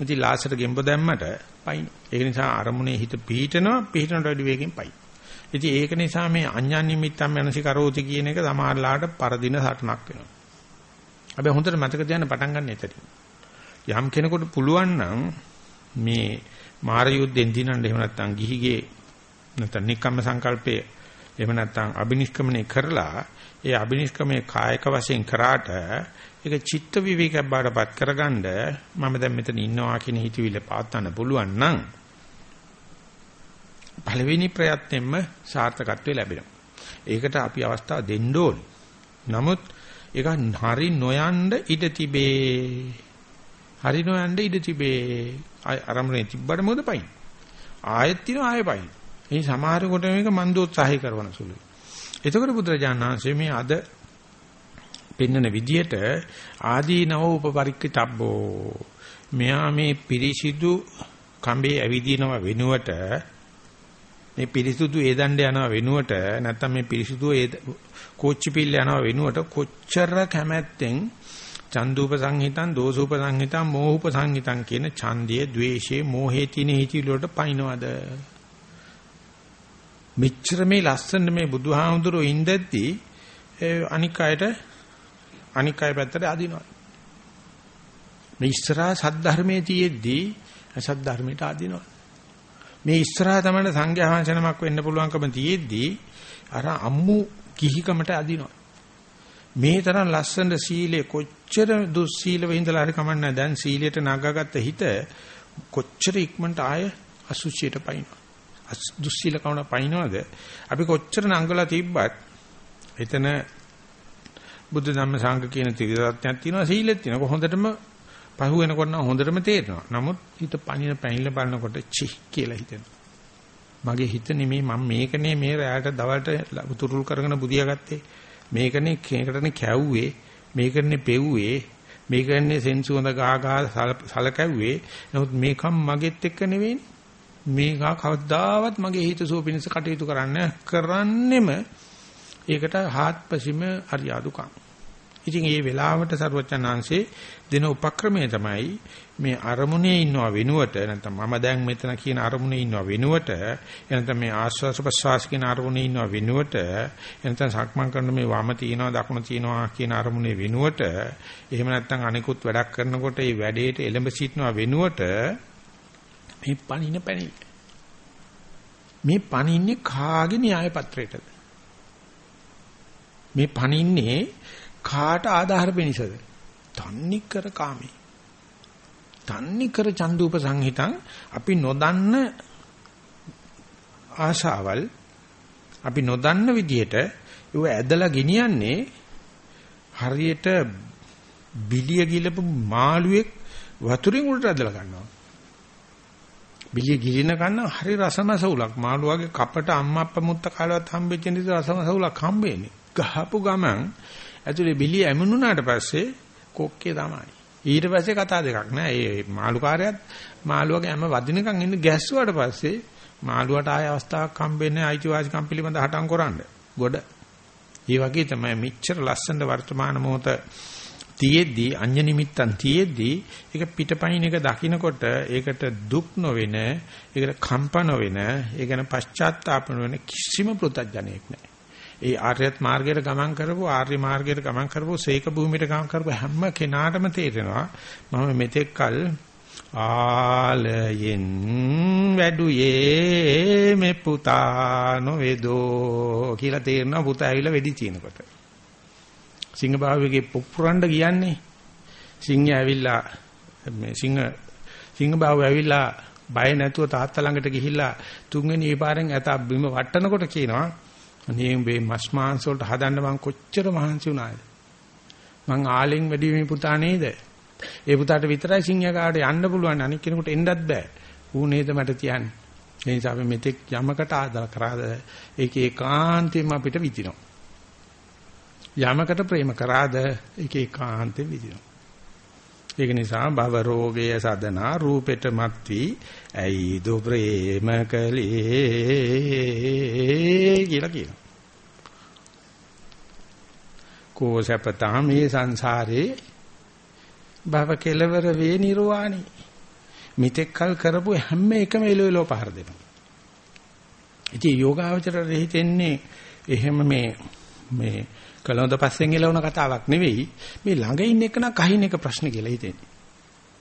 [SPEAKER 1] ඉතින් ලාසට ගෙම්බ දැම්මට පයින්. ඒක නිසා අරමුණේ හිත පිහිටනවා පිහිටනට වැඩි වේගෙන් පයින්. ඉතින් ඒක නිසා මේ අඤ්ඤා නිමිත්තම් මනසිකරෝති කියන එක සමහරලාට පරදින සටනක් වෙනවා. හැබැයි හොඳට මතක තියාගන්න පටන් ගන්න එතනින්. යම් කෙනෙකුට පුළුවන් නම් මේ මාර යුද්ධෙන් දිනන්න එහෙම නැත්නම් ගිහිගේ නැත්නම් නික්කම්ම සංකල්පයේ එහෙම නැත්නම් අබිනිෂ්ක්‍මණය කරලා ඒ අබිනිෂ්ක්‍මණය කායක වශයෙන් කරාට ඒක චිත්ත විවේකයක් බාටපත් කරගන්න මම දැන් මෙතන ඉන්නවා කියන හිතවිල්ල පාත්තන්න පුළුවන් නම් පළවෙනි ප්‍රයත්නෙම සාර්ථකත්වය ලැබෙනවා. ඒකට අපි අවස්ථාව දෙන්න ඕනේ. නමුත් ඒක හරි නොයන්ඩ ඉඩ තිබේ. හරිනෝ යන්න ඉඩ තිබේ. අරමුණේ තිබ්බට මොකද පයින්? ආයෙත් තියෙනවා ආයෙ පයින්. මේ සමහර කොට මේක මන්දෝත්සාහය කරන සුළුයි. එතකොට බුදුරජාණන් වහන්සේ මේ අද පෙන්වන විදියට ආදීනව උපපරික්කිතබ්බෝ මෙයා මේ පිරිසිදු කඹේ ඇවිදිනව වෙනුවට මේ පිරිසුදු ඒ දණ්ඩ යනවා වෙනුවට නැත්තම් මේ පිරිසුදු ඒ කෝච්චි පිල්ල යනවා වෙනුවට කොච්චර කැමැත්තෙන් චන්දුප සංහිතං දෝසුප සංහිතං මෝහුප සංහිතං කියන ඡන්දයේ ද්වේෂයේ මෝහයේ තියෙන හිතිලි වලට පයින්නවද? මෙච්චර මේ ලස්සන මේ බුදුහාමුදුරුවෝ ඉඳද්දී අනික් අයට අනික් අය පැත්තට අදිනවා. මේ ඉස්සරහා සද්ධර්මයේ තියෙද්දී අසද්ධර්මයට අදිනවා. මේ ඉස්සරහා තමයි සංඝයා වහන්සේනමක් වෙන්න පුළුවන්කම තියෙද්දී අර අම්මු කිහිකමට අදිනවා. මේ තරම් ලස්සන සීලේ කොච්චර දුස්සීලව ඉඳලා හරි කමන්නේ දැන් සීලයට නගාගත්ත හිත කොච්චර ඉක්මනට ආය අසුචියට පයින්නවා. දුස්සීල කවුන පයින්නවද? අපි කොච්චර නංගලා තිබ්බත් එතන බුද්ධ ධම්ම සංඝ කියන ත්‍රිවිධත්වයක් තියෙනවා සීලෙත් තියෙනවා. හොඳටම පහු වෙනකොට නම් හොඳටම තේරෙනවා. නමුත් හිත පණින පැහිල බලනකොට චි කියලා හිතෙනවා. මගේ හිත නෙමෙයි මම මේකනේ මේ රැයට දවල්ට උතුරුල් කරගෙන බුදියා ගත්තේ. මේකනේ කේකටනේ කැව්වේ. මේකනේ පෙව්වේ. මේකනේ සෙන්සුවඳ ගා ගා සලකැව්වේ. නමුත් මේකම් මගෙත් එක්ක නෙවෙයිනේ. මේකා කවදාවත් මගේ හිත සුව පිණිස කටයුතු කරන්න කරන්නෙම ඒකට හාත්පසීම අරියාදුකම්. ඉතින් මේ වෙලාවට සරුවචනාංශේ දෙන උපක්‍රමය තමයි මේ අරමුණේ ඉන්නව වෙනුවට නැත්නම් මම දැන් මෙතන කියන අරමුණේ ඉන්නව වෙනුවට එනතම මේ ආස්වාස ප්‍රසවාස කියන අරමුණේ ඉන්නව වෙනුවට එනතම සක්මන් කරන මේ වම තියනවා දකුණ තියනවා කියන අරමුණේ වෙනුවට එහෙම නැත්නම් අනිකුත් වැඩක් කරනකොට මේ වැඩේට එළඹ සිටනවා වෙනුවට මේ පණින පැණි මේ පණින්නේ කාගේ න්‍යාය පත්‍රයටද මේ පණින්නේ කාට ආධාර වෙනිසද? තන්නි කර කාමී. තන්නි කර චන්දුප සංහිතං අපි නොදන්න ආශාවල් අපි නොදන්න විදිහට ඒව ඇදලා ගෙනියන්නේ හරියට බිලිය ගිලපු මාළුවෙක් වතුරින් උඩට ඇදලා ගන්නවා. බිලිය ගිලින කන්න හරි රසමස උලක් මාළුවාගේ කපට අම්මා අප්පා මුත්ත කාලවත් හම්බෙච්ච නිසා රසමස උලක් හම්බෙන්නේ. ගහපු ගමන් ඇතුලේ බිලිය ඇමුණුනාට පස්සේ කොක්කේ තමයි. ඊට පස්සේ කතා දෙකක් නෑ. ඒ මාළුකාරයත් මාළුවගේ හැම වදිනකන් ඉන්න ගැස්සුවාට පස්සේ මාළුවට ආය අවස්ථාවක් හම්බෙන්නේ අයිතිවාසිකම් පිළිබඳ හටන් කරන්න. ගොඩ. ඒ වගේ තමයි මෙච්චර ලස්සන වර්තමාන මොහොත තියෙද්දී අඤ්ඤ නිමිත්තන් තියෙද්දී ඒක පිටපයින් එක දකින්නකොට ඒකට දුක් නොවෙන ඒකට කම්ප නොවෙන ඒ ගැන පශ්චාත්තාප නොවෙන කිසිම පෘතජ්ජනෙක් නැහැ. ඒ ආර්යත් මාර්ගයට ගමන් කරපු ආර්ය මාර්ගයට ගමන් කරපු සීක භූමියට ගමන් කරපු හැම කෙනාටම තේරෙනවා මම මෙතෙක් කල ආලයෙන් වැඩුයේ මේ පුතා නොවේදෝ කියලා තේරෙනවා පුතා ඇවිල්ලා වෙඩි තිනකොට සිංහ භාවයේ පුපුරන්න කියන්නේ සිංහය ඇවිල්ලා මේ සිංහ සිංහ භාවය ඇවිල්ලා බය නැතුව තාත්තා ළඟට ගිහිල්ලා තුන්වෙනි ඒ පාරෙන් ඇත බිම වටනකොට කියනවා අනේ මේ මස් මාංශ වලට හදන්න මං කොච්චර මහන්සි වුණාද? මං ආලෙන් වැඩි මේ පුතා නේද? ඒ පුතාට විතරයි සිංහකාට යන්න පුළුවන් අනික් කෙනෙකුට එන්නත් බෑ. ඌ නේද මට තියන්නේ ඒ නිසා අපි මෙතෙක් යමකට ආදර කරාද ඒක ඒකාන්තයෙන්ම අපිට විදිනවා යමකට ප්‍රේම කරාද ඒක ඒකාන්තයෙන් විදිනවා ඒක නිසා භව රෝගය සදනා රූපෙට මත්වි ඇයි දු ප්‍රේම කලේ කියලා කියනවා. කෝසපතා මේ සංසාරේ භව කෙලවර වේ නිර්වාණි. මිතෙක් කල් කරපු හැම එකම එළවෙලෝ පහර දෙනවා. ඉතින් යෝගාවචරයට හිතෙන්නේ එහෙම මේ මේ කලොඳ පස්සෙන් එළවන කතාවක් නෙවෙයි මේ ළඟ ඉන්න එක නම් කහින් එක ප්‍රශ්න කියලා හිතෙන්නේ.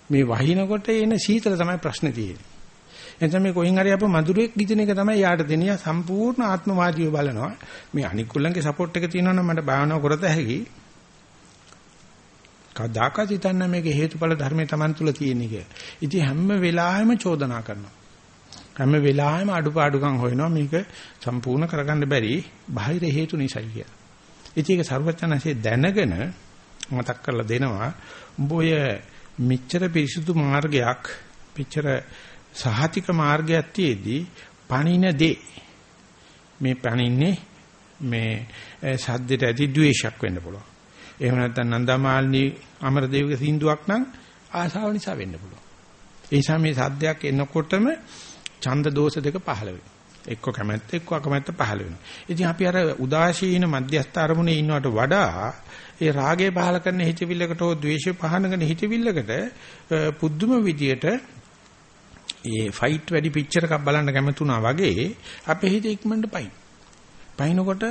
[SPEAKER 1] මේ වහිනකොට එන සීතල තමයි ප්‍රශ්නේ තියෙන්නේ. එතන මේ කොයින් හරි අප මధుරයක් ගිජන එක තමයි යාට දෙනිය සම්පූර්ණ ආත්මවාදීව බලනවා. මේ අනිකුල්ලන්ගේ සපෝට් එක තියෙනවා නම් මට භාවනාව කරත හැකි. කදාකත් හිතන්න මේක හේතුඵල ධර්මයේ Taman තුල තියෙන එක. ඉතින් හැම වෙලාවෙම චෝදනා කරනවා. හැම වෙලාවෙම අඩුපාඩුකම් හොයනවා මේක සම්පූර්ණ කරගන්න බැරි බාහිර හේතු නිසායි කියලා. ඉතින් ඒක ਸਰවඥාන්සේ දැනගෙන මතක් කරලා දෙනවා උඹ ඔය මෙච්චර පිරිසුදු මාර්ගයක් මෙච්චර සහතික මාර්ගයක් තියේදී පණින දේ මේ පණින්නේ මේ සද්දට ඇති ද්වේෂයක් වෙන්න පුළුවන්. එහෙම නැත්නම් නන්දමාලිනී අමරදේවගේ සින්දුවක් නම් ආසාව නිසා වෙන්න පුළුවන්. ඒ නිසා මේ සද්දයක් එනකොටම ඡන්ද දෝෂ දෙක පහළ වෙනවා. එක්ක කැමැත්ත එක්ක අකමැත්ත පහළ වෙනවා. ඉතින් අපි අර උදාසීන මධ්‍යස්ථ අරමුණේ ඉන්නවට වඩා ඒ රාගය පහළ කරන හිතවිල්ලකට හෝ ද්වේෂය පහළ කරන හිතවිල්ලකට පුදුම විදියට ඒ ෆයිට් වැඩි පික්චර් එකක් බලන්න කැමතුණා වගේ අපේ හිත ඉක්මනට පයින්. පයින්නකොට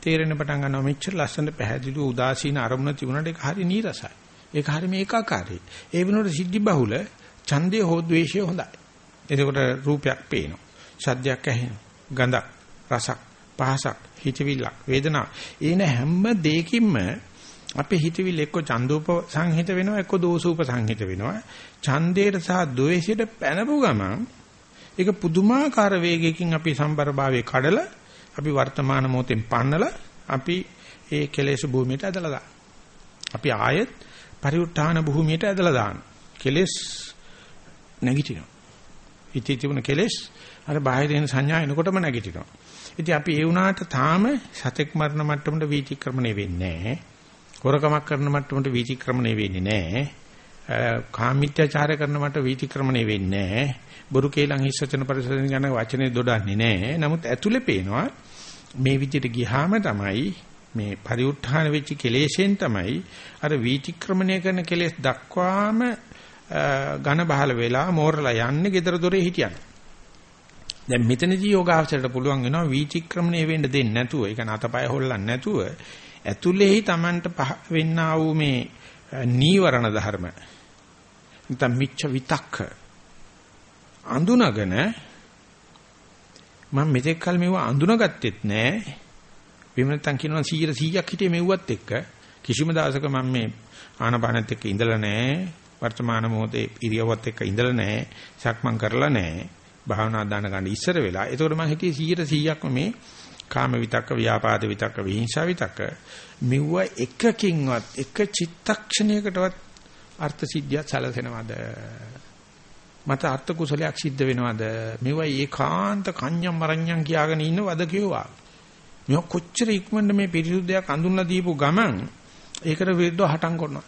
[SPEAKER 1] තේරෙන පටන් ගන්නවා මෙච්චර ලස්සන පැහැදිලි උදාසීන අරමුණ තිබුණාට ඒක හරි නීරසයි. ඒක හරි මේකාකාරයි. ඒ වෙනුවට සිද්ධි බහුල ඡන්දය හෝ ද්වේෂය හොඳයි. එතකොට රූපයක් පේනවා. ශබ්දයක් ඇහෙනවා. ගඳක්, රසක්, පහසක්, හිතවිල්ලක්, වේදනාවක්. එන හැම දෙයකින්ම අපේ හිතවිල්ල එක්ක ඡන්දෝප සංහිත වෙනවා එක්ක දෝසූප සංහිත වෙනවා. ඡන්දයට සහ ද්වේෂයට පැනපු ගමන් ඒක පුදුමාකාර වේගයකින් අපි සම්බරභාවයේ කඩලා අපි වර්තමාන මොහොතෙන් පන්නලා අපි ඒ කෙලෙස් භූමියට ඇදලා දානවා. අපි ආයෙත් පරිඋත් ทาน භූමියට ඇදලා දානවා. කෙලෙස් නැගිටිනවා. ඉති තිබුණ කෙලෙස් අර බාහිර එන සංඥා එනකොටම නැගිටිනවා. ඉතින් අපි ඒ වුණාට තාම සතෙක් මරණ මට්ටමට වීතික්‍රමණය වෙන්නේ නැහැ. හොරකමක් කරන මට්ටමට වීතික්‍රමණය වෙන්නේ නැහැ. කාමීත්‍යචාර කරන මට වීතික්‍රමණය වෙන්නේ නැහැ. බොරු කේලම් හිස්සචන පරිසරෙන් යන වචනේ දොඩන්නේ නැහැ. නමුත් ඇතුලේ පේනවා මේ විදිහට ගියාම තමයි මේ පරිඋත්ථාන වෙච්ච කෙලෙසෙන් තමයි අර වීතික්‍රමණය කරන කෙලෙස් දක්වාම ඝන බහල වෙලා මෝරලා යන්නේ gedara dore හිටියන. දැන් මෙතනදී යෝගාවචරයට පුළුවන් වෙනවා වීතික්‍රමණය වෙන්න දෙන්නේ නැතුව, ඒක නතපය හොල්ලන්නේ නැතුව ඇතුලේහි Tamanට වෙන්නා වූ මේ නීවරණ ධර්ම නැත්නම් මිච්ඡ විතක්ක අඳුනගෙන මම මෙතෙක් කල මේව අඳුනගත්තෙත් නෑ. විමනතන් කියනවා 100 100ක් හිටියේ මෙව්වත් එක්ක. කිසිම දවසක මම මේ ආනපානත් එක්ක ඉඳලා නෑ. වර්තමාන මොහොතේ ඉරියව්වත් එක්ක ඉඳලා නෑ සක්මන් කරලා නෑ භාවනා දාන ගන්න ඉස්සර වෙලා. එතකොට මම හිටියේ 100 100ක්ම මේ කාම විතක්ක ව්‍යාපාද විතක්ක විහිංසා විතක්ක මෙව්ව එකකින්වත් එක චිත්තක්ෂණයකටවත් අර්ථ සිද්ධියක් සැලසෙනවද? මට අර්ථ කුසලයක් සිද්ධ වෙනවද? මේවා ඒකාන්ත කන්‍යම් මරණ්‍යම් කියාගෙන ඉන්න වදකියවා මේ කොච්චර ඉක්මනට මේ පිරිසුදුයක් අඳුන්ලා දීපු ගමන් ඒකට විරුද්ධව හටන් කරනවා.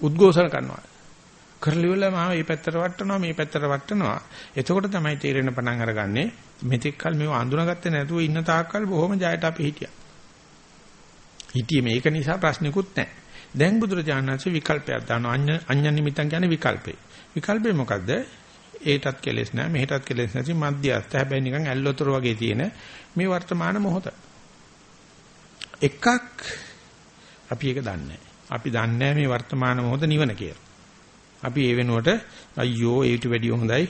[SPEAKER 1] උද්ඝෝෂණ කරනවා කරලිවල මම මේ පැත්තට වටනවා මේ පැත්තට වටනවා එතකොට තමයි තීරණ පණන් අරගන්නේ මෙතෙක් කල මේව අඳුනගත්තේ නැතුව ඉන්න තාක්කල් බොහොම ජයට අපි හිටියා හිටියේ මේක නිසා ප්‍රශ්නිකුත් නැහැ. දැන් බුදුරජාණන් වහන්සේ විකල්පයක් දානවා. අඤ්ඤ නිමිත්තන් කියන්නේ විකල්පේ. විකල්පේ මොකද්ද? ඒටත් කෙලෙස් නැහැ, මෙහෙටත් කෙලෙස් නැති මධ්‍යස්ථ. හැබැයි නිකන් ඇල්ලතර වගේ තියෙන මේ වර්තමාන මොහොත. එකක් අපි ඒක දන්නේ අපි දන්නේ මේ වර්තමාන මොහොත නිවන කියලා. අපි ඒ වෙනුවට අයියෝ ඊට වැඩිය හොඳයි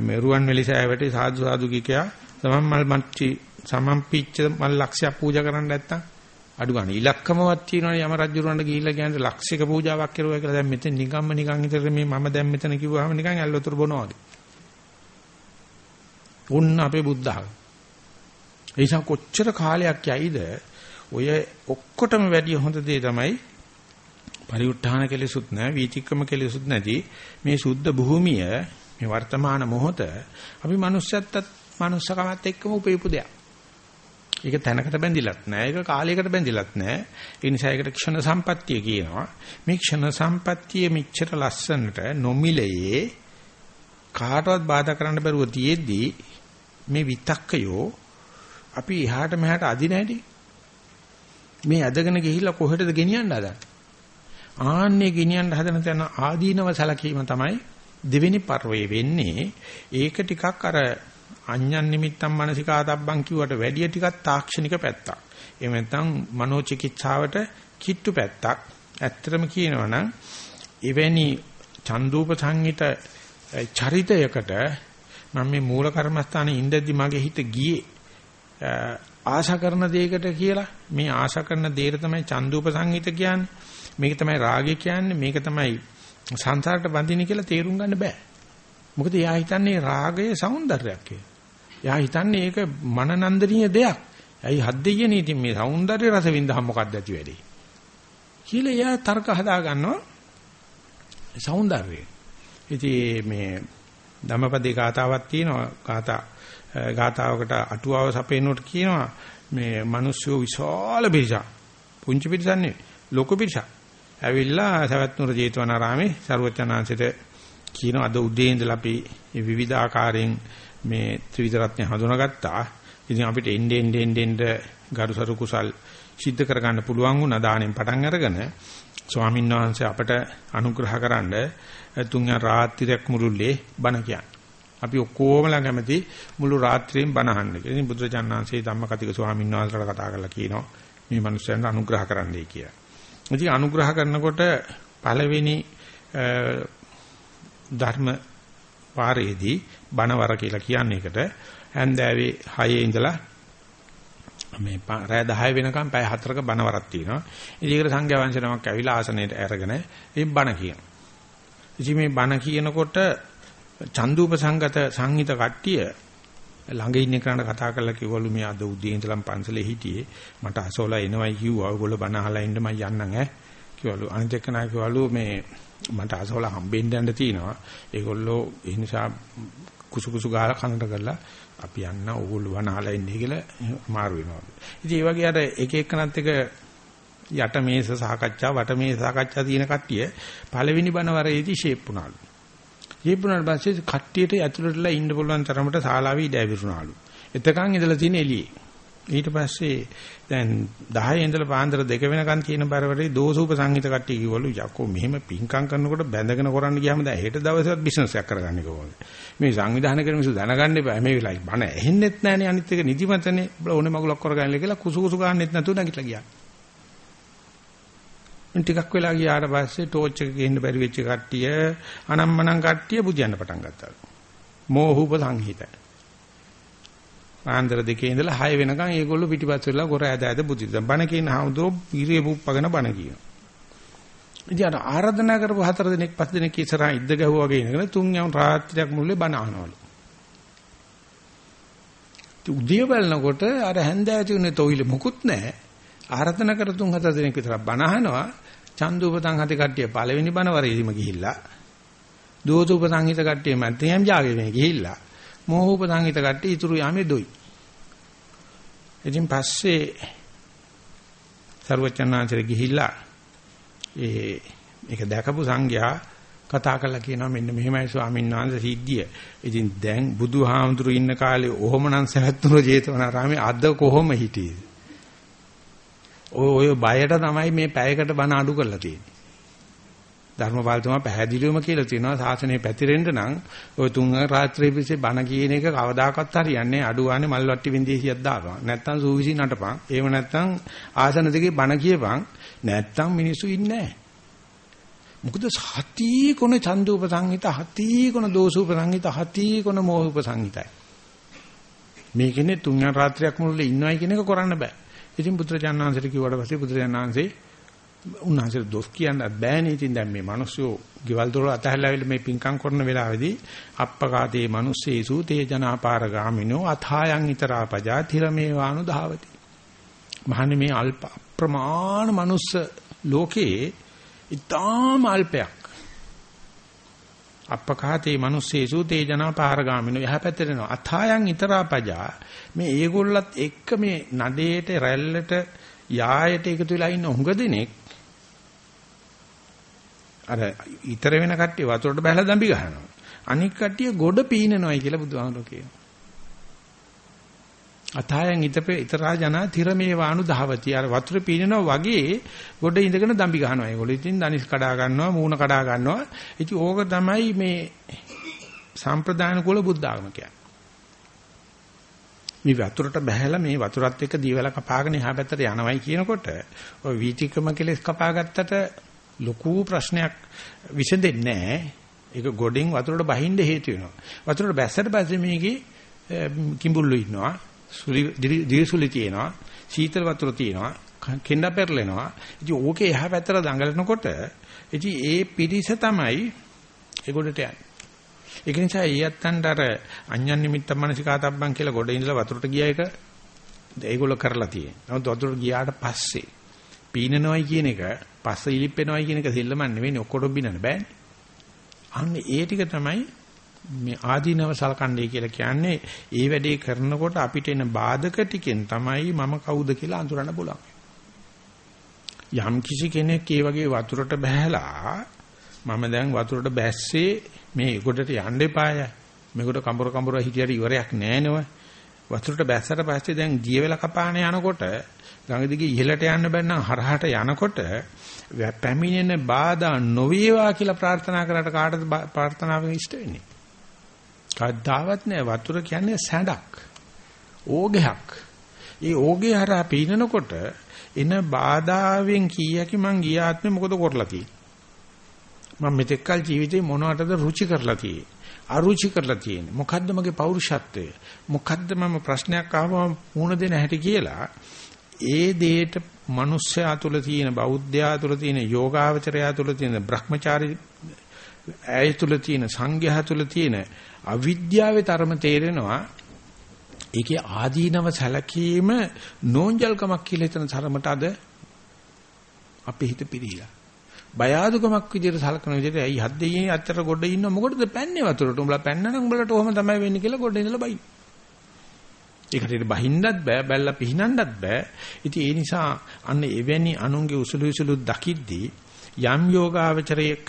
[SPEAKER 1] මේ රුවන් වෙලිසෑවට සාදු සාදු කියා සමම්මල් මච්චි සමම්පිච්ච මල් ලක්ෂ්‍ය පූජා කරන්න නැත්තම් අඩු ගන්න ඉලක්කමවත් තියෙනවනේ යම රජුරවන්ට ගිහිල්ලා කියන්නේ ලක්ෂික පූජාවක් කරුවා කියලා දැන් මෙතන නිකම්ම නිකන් හිතට මේ මම දැන් මෙතන කිව්වහම නිකන් ඇල්ලතර බොනවා වගේ. උන්න අපේ බුද්ධහම. ඒ නිසා කොච්චර කාලයක් යයිද ඔය ඔක්කොටම වැඩිය හොඳ දේ තමයි පරිඋත්ථාන කෙලෙසුත් නැහැ වීතික්‍රම කෙලෙසුත් නැති මේ සුද්ධ භූමිය මේ වර්තමාන මොහොත අපි මනුස්සයත්ත් මනුස්සකමත් එක්කම උපයපු දෙයක්. ඒක තැනකට බැඳිලත් නෑ. ඒක කාලයකට බැඳිලත් නෑ. ඒ නිසා ඒකට ක්ෂණ සම්පත්තිය කියනවා. මේ ක්ෂණ සම්පත්තිය මෙච්චර ලස්සනට නොමිලයේ කාටවත් බාධා කරන්න බැරුව තියෙද්දි මේ විතක්කයෝ අපි එහාට මෙහාට අදින හැටි මේ ඇදගෙන ගිහිල්ලා කොහෙටද ගෙනියන්න හදන්නේ? ආන්නේ ගෙනියන්න හදන තැන ආදීනව සැලකීම තමයි දෙවෙනි පර්වයේ වෙන්නේ. ඒක ටිකක් අර අඤ්ඤන් නිමිත්තම් මානසිකාතබ්බන් කිව්වට වැඩිය ටිකක් තාක්ෂණික පැත්තක්. එහෙම නැත්නම් මනෝචිකිත්සාවට කිට්ටු පැත්තක්. ඇත්තටම කියනවනම් එවැනි චන්දූප සංහිත චරිතයකට මම මේ මූල කර්මස්ථානයේ ඉඳද්දි මගේ හිත ගියේ ආශා කරන දෙයකට කියලා මේ ආශා කරන දෙයට තමයි චන්දුපසංගීත කියන්නේ. මේක තමයි රාගය කියන්නේ. මේක තමයි සංසාරට බඳින්නේ කියලා තේරුම් ගන්න බෑ. මොකද එයා හිතන්නේ රාගයේ సౌందර්යයක් කියලා. එයා හිතන්නේ ඒක මනනන්දනීය දෙයක්. ඇයි හද්දෙයනේ ඉතින් මේ సౌందර්ය රස විඳහම මොකක්ද ඇති වෙන්නේ? කියලා එයා තර්ක හදා ගන්නවා. సౌందර්යය. ඉතින් මේ ධම්මපදේ කතාවක් තියෙනවා. කතා ගාතාවකට අටුවාව සපේනකොට කියනවා මේ මිනිස්සු විශාල පිරිසක්. පුංචි පිරිසක් නෙවෙයි. ලොකු පිරිසක්. ඇවිල්ලා සවැත් නුර ජේතවනාරාමේ ਸਰවචනාංශයට කියන අද උදේ ඉඳලා අපි විවිධ ආකාරයෙන් මේ ත්‍රිවිධ රත්නය හඳුනාගත්තා. ඉතින් අපිට එන්නේ එන්නේ එන්නේ ගරුසරු කුසල් සිද්ධ කරගන්න පුළුවන් වුණා දාණයෙන් පටන් අරගෙන ස්වාමීන් වහන්සේ අපට අනුග්‍රහ කරන්න තුන් රාත්‍රියක් මුළුල්ලේ බණ කියන්නේ. අපි ඔක්කොමලා කැමති මුළු රාත්‍රියෙන් බණ අහන්න. ඉතින් බුදුරජාණන් වහන්සේ ධම්මකතික ස්වාමීන් වහන්සේලා කතා කරලා කියනවා මේ මිනිස්යන්ට අනුග්‍රහ කරන්නයි කියලා. ඉතින් අනුග්‍රහ කරනකොට පළවෙනි ධර්ම වාරයේදී බණවර කියලා කියන්නේ එකට හැන්දෑවේ 6 ඉඳලා මේ රෑ 10 වෙනකම් පැය 4ක බණවරක් තියෙනවා. ඉතින් ඒකට සංඝයා වංශ නමක් ඇවිල්ලා ආසනයට අරගෙන මේ බණ කියනවා. ඉතින් මේ බණ කියනකොට චන්දුප සංගත සංහිත කට්ටිය ළඟ ඉන්න කෙනාට කතා කරලා කිව්වලු මේ අද උදේ ඉඳලම පන්සලේ හිටියේ. මට අසෝලා එනවයි කිව්වා. ඔයගොල්ලෝ බණ අහලා ඉන්න මම යන්නම් ඈ. කිව්වලු. අනිත් එක්කනා කිව්වලු මේ මට අසෝලා හම්බෙන්න යන්න තියෙනවා. ඒගොල්ලෝ ඒ නිසා කුසු කුසු ගාලා කනට කරලා අපි යන්න ඕගොල්ලෝ බණ අහලා ඉන්නේ කියලා මාරු වෙනවා. ඉතින් ඒ වගේ අර එක එකනත් එක යට මේස සාකච්ඡා වට මේස සාකච්ඡා තියෙන කට්ටිය පළවෙනි බණ වරේදී ෂේප් වුණාලු. ජීපුණාට පස්සේ කට්ටියට ඇතුළටලා ඉන්න පුළුවන් තරමට ශාලාවේ ඉඩ ඇවිරුණාලු. එතකන් ඉඳලා තියෙන එළියේ. ඊට පස්සේ දැන් 10 ඉඳලා පාන්දර දෙක වෙනකන් තියෙන බරවරේ දෝසූප සංහිත කට්ටිය කිව්වලු යකෝ මෙහෙම පිංකම් කරනකොට බැඳගෙන කරන්න ගියාම දැන් හෙට දවසවත් බිස්නස් එකක් කරගන්නේ කොහොමද? මේ සංවිධානය කරන මිනිස්සු දැනගන්න එපා. මේ වෙලාවයි බණ ඇහෙන්නෙත් නැහනේ අනිත් එක නිදිමතනේ. ඕනේ මගුලක් කරගන්න කියලා කුසු කුසු ගන්නෙත් නැතුව නැගිටලා ගියා. ටිකක් වෙලා ගියාට පස්සේ ටෝච් එක ගේන්න බැරි වෙච්ච කට්ටිය අනම්මනම් කට්ටිය බුදියන්න පටන් ගත්තා. මෝහූප සංහිත. ආන්දර දෙකේ ඉඳලා 6 වෙනකන් ඒගොල්ලෝ පිටිපස්ස වෙලා ගොර ඇද ඇද බුදිද. බණ කියන හාමුදුරුවෝ පීරිය පුප්පගෙන බණ කියනවා. ඉතින් අර ආරාධනා කරපු හතර දිනක් පස් දිනක් ඉස්සරහා ඉද්ද ගැහුවා වගේ ඉඳගෙන තුන් යම් රාත්‍රියක් මුල්ලේ බණ අහනවලු. උදේ බලනකොට අර හැන්දෑව තියුනේ තොইল මොකුත් නැහැ. ආරාධනා කර තුන් හතර දිනක් විතර බණ අහනවා චන්දුපතං හති කට්ටිය පළවෙනි බණ වරේදීම ගිහිල්ලා දෝතුපතං හිත කට්ටිය මැදයන් ජාගෙනේ ගිහිල්ලා මෝහූපතං හිත කට්ටිය ඉතුරු යාමේ දොයි ඉතින් පස්සේ සර්වචන්නාංශර ගිහිල්ලා ඒ ඒක දැකපු සංඝයා කතා කරලා කියනවා මෙන්න මෙහෙමයි ස්වාමීන් වහන්සේ සිද්ධිය. ඉතින් දැන් බුදුහාමුදුරු ඉන්න කාලේ ඔහොමනම් සවැත්තුන ජේතවනාරාමේ අද කොහොම හිටියේද? ඔය ඔය බයට තමයි මේ පැයකට බණ අඩු කරලා තියෙන්නේ. ධර්මපාලතුමා පැහැදිලිවම කියලා තියෙනවා සාසනය පැතිරෙන්න නම් ඔය තුන් රාත්‍රියේ පිසේ බණ කියන එක කවදාකවත් හරියන්නේ අඩු ගානේ මල් වට්ටි වින්දේසියක් දාපන්. නැත්තම් සූවිසි නටපන්. එහෙම නැත්තම් ආසන දෙකේ බණ කියපන්. නැත්තම් මිනිස්සු ඉන්නේ නැහැ. මොකද හති කොන චන්දූප සංහිත හති කොන දෝසූප සංහිත හති කොන මෝහූප සංහිතයි. මේකනේ තුන් රාත්‍රියක් මුළුල්ලේ ඉන්නවයි කියන එක කරන්න බෑ. ඉතින් බුදුරජාණන් වහන්සේට කිව්වට පස්සේ බුදුරජාණන් වහන්සේ උන්වහන්සේට දොස් කියන්න බෑනේ. ඉතින් දැන් මේ මිනිස්සු ගෙවල් දොර අතහැරලා මේ පිංකම් කරන වෙලාවේදී අප්පකාතේ මිනිස්සේසු තේ ජනාපාර ගාමිනෝ අථායන් ිතරාපජා තිරමේ වානු ධාවති. මහන්නේ මේ අල්ප ප්‍රමාණ මනුස්ස ලෝකේ ඊටාම අල්පයක් අප්පකාතේ මිනිස්සේසු තේජනා පාරගාමිනෝ යහපැත්තට යනවා අථායන් ඊතරාපජා මේ ඒගොල්ලත් එක්ක මේ නඩේට රැල්ලට යායට එකතු වෙලා ඉන්න හුඟ දෙනෙක් අර ඊතර වෙන කට්ටිය වතුරට බහලා දම්බි ගහනවා. අනික් කට්ටිය ගොඩ පීනනවායි කියලා බුදුහාමුදුරුවෝ කියනවා. අතයන් ිතපේ ඊතරා ජනා තිරමේ වානු දහවති අර වතුර පීනනවා වගේ ගොඩ ඉඳගෙන දම්බි ගහනවා. ඒගොල්ලෝ ඉතින් දනිස් කඩා ගන්නවා මූණ කඩා ගන්නවා. ඉතින් ඕක තමයි මේ සම්ප්‍රදාන කුල බුද්ධ ආගම කියන්නේ. මේ වතුරට බහැලා මේ වතුරත් එක්ක දීවල කපාගෙන එහා පැත්තට යනවයි කියනකොට ඔය වීතිකම කෙලස් කපාගත්තට ලොකු ප්‍රශ්නයක් විසඳෙන්නේ නැහැ. ඒක ගොඩෙන් වතුරට බහින්න හේතු වෙනවා. වතුරට බැස්සට පස්සේ මේකේ කිඹුල්ලු ඉන්නවා. සුලි දිවිසුලි තියෙනවා සීතල වතුර තියෙනවා කෙන්ඩ පෙරලෙනවා. ඉතින් ඕකේ එහා පැත්තට දඟලනකොට ඉතින් ඒ පිරිස තමයි ඒගොඩට යන්නේ. ඒක නිසා ඊයත්තන්ට අර අඤ්ඤන් නිමිත්ත මනසිකාතබ්බන් කියලා ගොඩ ඉඳලා වතුරට ගිය එක ඒගොල්ලෝ කරලා තියෙනවා නමුත් වතුරට ගියාට පස්සේ පීනනවයි කියන එක පස්ස ඉලිප්පෙනවයි කියන එක සෙල්ලමක් නෙවෙයි ඔක්කොටම බිනන්න බෑනේ. අන්න ඒ ටික තමයි මේ ආදීනව සලකන්නේ කියලා කියන්නේ ඒ වැඩේ කරනකොට අපිට එන බාධක ටිකෙන් තමයි මම කවුද කියලා අඳුරන්න පුළුවන්. යම් කිසි කෙනෙක් ඒ වගේ වතුරට බහැලා මම දැන් වතුරට බැස්සේ මේ උඩට යන්න එපාය. මේකට කඹර කඹර හිටියට ඉවරයක් නෑ නේව. වතුරට බැස්සට පස්සේ දැන් දිය වෙලා කපාන යනකොට ගඟ දිගේ ඉහළට යන්න බැන්නම් හරහට යනකොට පැමිණෙන බාධා නොවේවා කියලා ප්‍රාර්ථනා කරාට කාටද ප්‍රාර්ථනාවෙන් ඉෂ්ට වෙන්නේ? කවදාවත් නෑ වතුර කියන්නේ සැඬක්. ඕගයක්. ඒ ඕගේ හරහා පීනනකොට එන බාධාවෙන් කීයකි මං ගිය ආත්මේ මොකද කරලා තියෙන්නේ? මම මෙතෙක් කල ජීවිතේ මොනවටද රුචි කරලා තියෙන්නේ? අරුචි කරලා තියෙන්නේ. මොකද්ද මගේ පෞරුෂත්වය? මොකද්ද මම ප්‍රශ්නයක් අහවම මුණ දෙන හැටි කියලා ඒ දෙයට මිනිස්සයා තුල තියෙන බෞද්ධයා තුල තියෙන යෝගාවචරයා තුල තියෙන බ්‍රහ්මචාරී ඇය තුල තියෙන සංඝයා තුල තියෙන අවිද්‍යාවේ තරම තේරෙනවා ඒකේ ආදීනව සැලකීම නෝන්ජල්කමක් කියලා හිතන තරමට අද අපේ හිත පිරීලා බය ආදුකමක් විදිහට සලකන විදිහට ඇයි හද්දේ අතර ගොඩ ඉන්න මොකටද පැන්නේ වතුරට උඹලා පැන්නනම් උඹලට ඔහම තමයි වෙන්නේ කියලා ගොඩ ඉඳලා බයි. ඒකට බහින්නත් බෑ බැලලා පිහිනන්නත් බෑ. ඉතින් ඒ නිසා අන්න එවැනි අනුන්ගේ උසුළු උසුළු දකිද්දී යම් යෝගාවචරයක්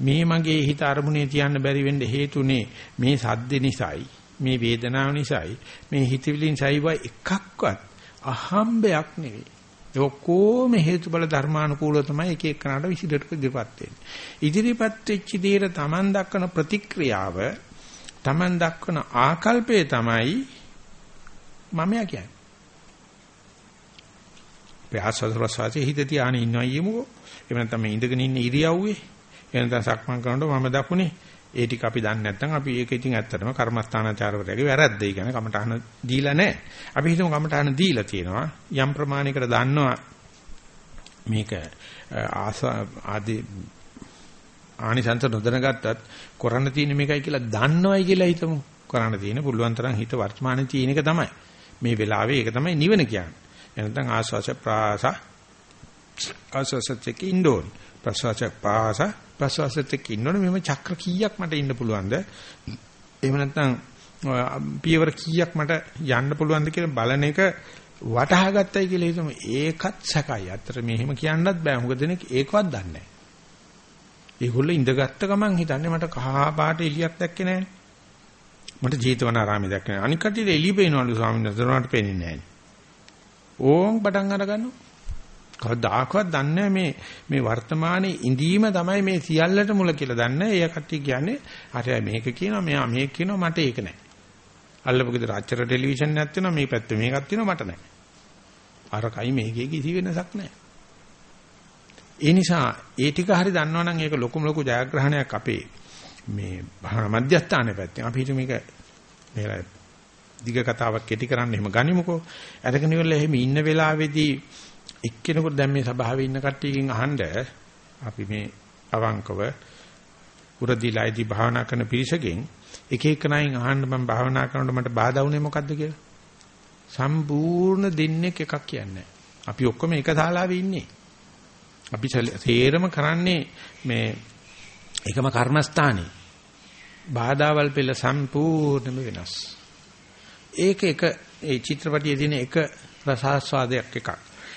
[SPEAKER 1] මේ මගේ හිත අරමුණේ තියන්න බැරි වෙන්න හේතුනේ මේ සද්ද නිසායි මේ වේදනාව නිසායි මේ හිතවිලි නිසායි වා එකක්වත් අහම්බයක් නෙවෙයි ඒ ඔක්කොම හේතුඵල ධර්මානුකූලව තමයි එක එකනට විසිරට ඉදිරිපත් වෙන්නේ. ඉදිරිපත් වෙච්ච දේට Taman දක්වන ප්‍රතික්‍රියාව Taman දක්වන ආකල්පය තමයි මමයා කියන්නේ. ප්‍රයාසසරසාචේ හිත තියාගෙන ඉන්නවා යමුකෝ. එහෙම නැත්නම් මේ ඉඳගෙන ඉන්න ඉරියව්වේ එහෙම නැත්නම් සක්මන් කරනකොට මම දකුණේ ඒ ටික අපි දන්නේ නැත්නම් අපි ඒක ඉතින් ඇත්තටම කර්මස්ථානාචාරවලගේ වැරද්දයි කියන්නේ කමටහන දීලා නැහැ. අපි හිතමු කමටහන දීලා තියෙනවා. යම් ප්‍රමාණයකට දන්නවා මේක ආදී ආනිසංස නොදැනගත්තත් කරන්න තියෙන මේකයි කියලා දන්නවයි කියලා හිතමු. කරන්න තියෙන පුළුවන් තරම් හිත වර්තමානයේ තියෙන එක තමයි. මේ වෙලාවේ ඒක තමයි නිවන කියන්නේ. එහෙනම් ආස්වාස ප්‍රාස ආස්වාසත් එක්ක ඉන්න ප්‍රසවාස පාස ප්‍රසවාසත් එක්ක ඉන්නෝනේ මෙම චක්‍ර කීයක් මට ඉන්න පුළුවන්ද? එහෙම නැත්නම් පියවර කීයක් මට යන්න පුළුවන්ද කියලා බලන එක වටහා ගත්තයි කියලා හිතමු. ඒකත් සැකයි. අතර මෙහෙම කියන්නත් බෑ. මොකද දෙනෙක් ඒකවත් දන්නේ නැහැ. ඒගොල්ලෝ ඉඳගත්ත ගමන් හිතන්නේ මට කහ පාට එලියක් දැක්කේ නැහැ. මට ජීතවනාරාමේ දැක්කේ නැහැ. අනික් කටියට එළිය පේනවලු ස්වාමීන් වහන්සේ උනාට පේන්නේ නැහැ. ඕම් පටන් අර ගන්නවා. කවදාකවත් දන්නේ මේ මේ වර්තමානයේ ඉඳීම තමයි මේ සියල්ලට මුල කියලා දන්නේ. ඒ කට්ටිය කියන්නේ හරි මේක කියනවා මෙයා මේක කියනවා මට ඒක නැහැ. අල්ලපු ගෙදර අච්චර ටෙලිවිෂන් එකක් තියෙනවා මේ පැත්තේ මේකක් තියෙනවා මට නැහැ. අරකයි මේකේ කිසි වෙනසක් නැහැ. ඒ නිසා ඒ ටික හරි දන්නවනම් ඒක ලොකුම ලොකු ජයග්‍රහණයක් අපේ මේ මධ්‍යස්ථානයේ පැත්තෙන් අපි හිත මේක මේ දිග කතාවක් කෙටි කරන්න එහෙම ගනිමුකෝ. අරගෙන ඉවරලා එහෙම ඉන්න වෙලාවේදී එක්කෙනෙකුට දැන් මේ සභාවේ ඉන්න කට්ටියකින් අහන්න අපි මේ අවංකව උරදීලායිදී භාවනා කරන පිරිසකින් එක එක නයින් අහන්න මම භාවනා කරනකොට මට බාධා වුණේ මොකද්ද කියලා. සම්පූර්ණ දෙන්නේ එකක් කියන්නේ. අපි ඔක්කොම එක ශාලාවේ ඉන්නේ. අපි තේරම කරන්නේ මේ එකම කර්මස්ථානේ. බාධාවල් පෙළ සම්පූර්ණයෙන්ම වෙනස්. ඒක එක ඒ චිත්‍රපටියේ තියෙන එක රසාස්වාදයක් එකක්.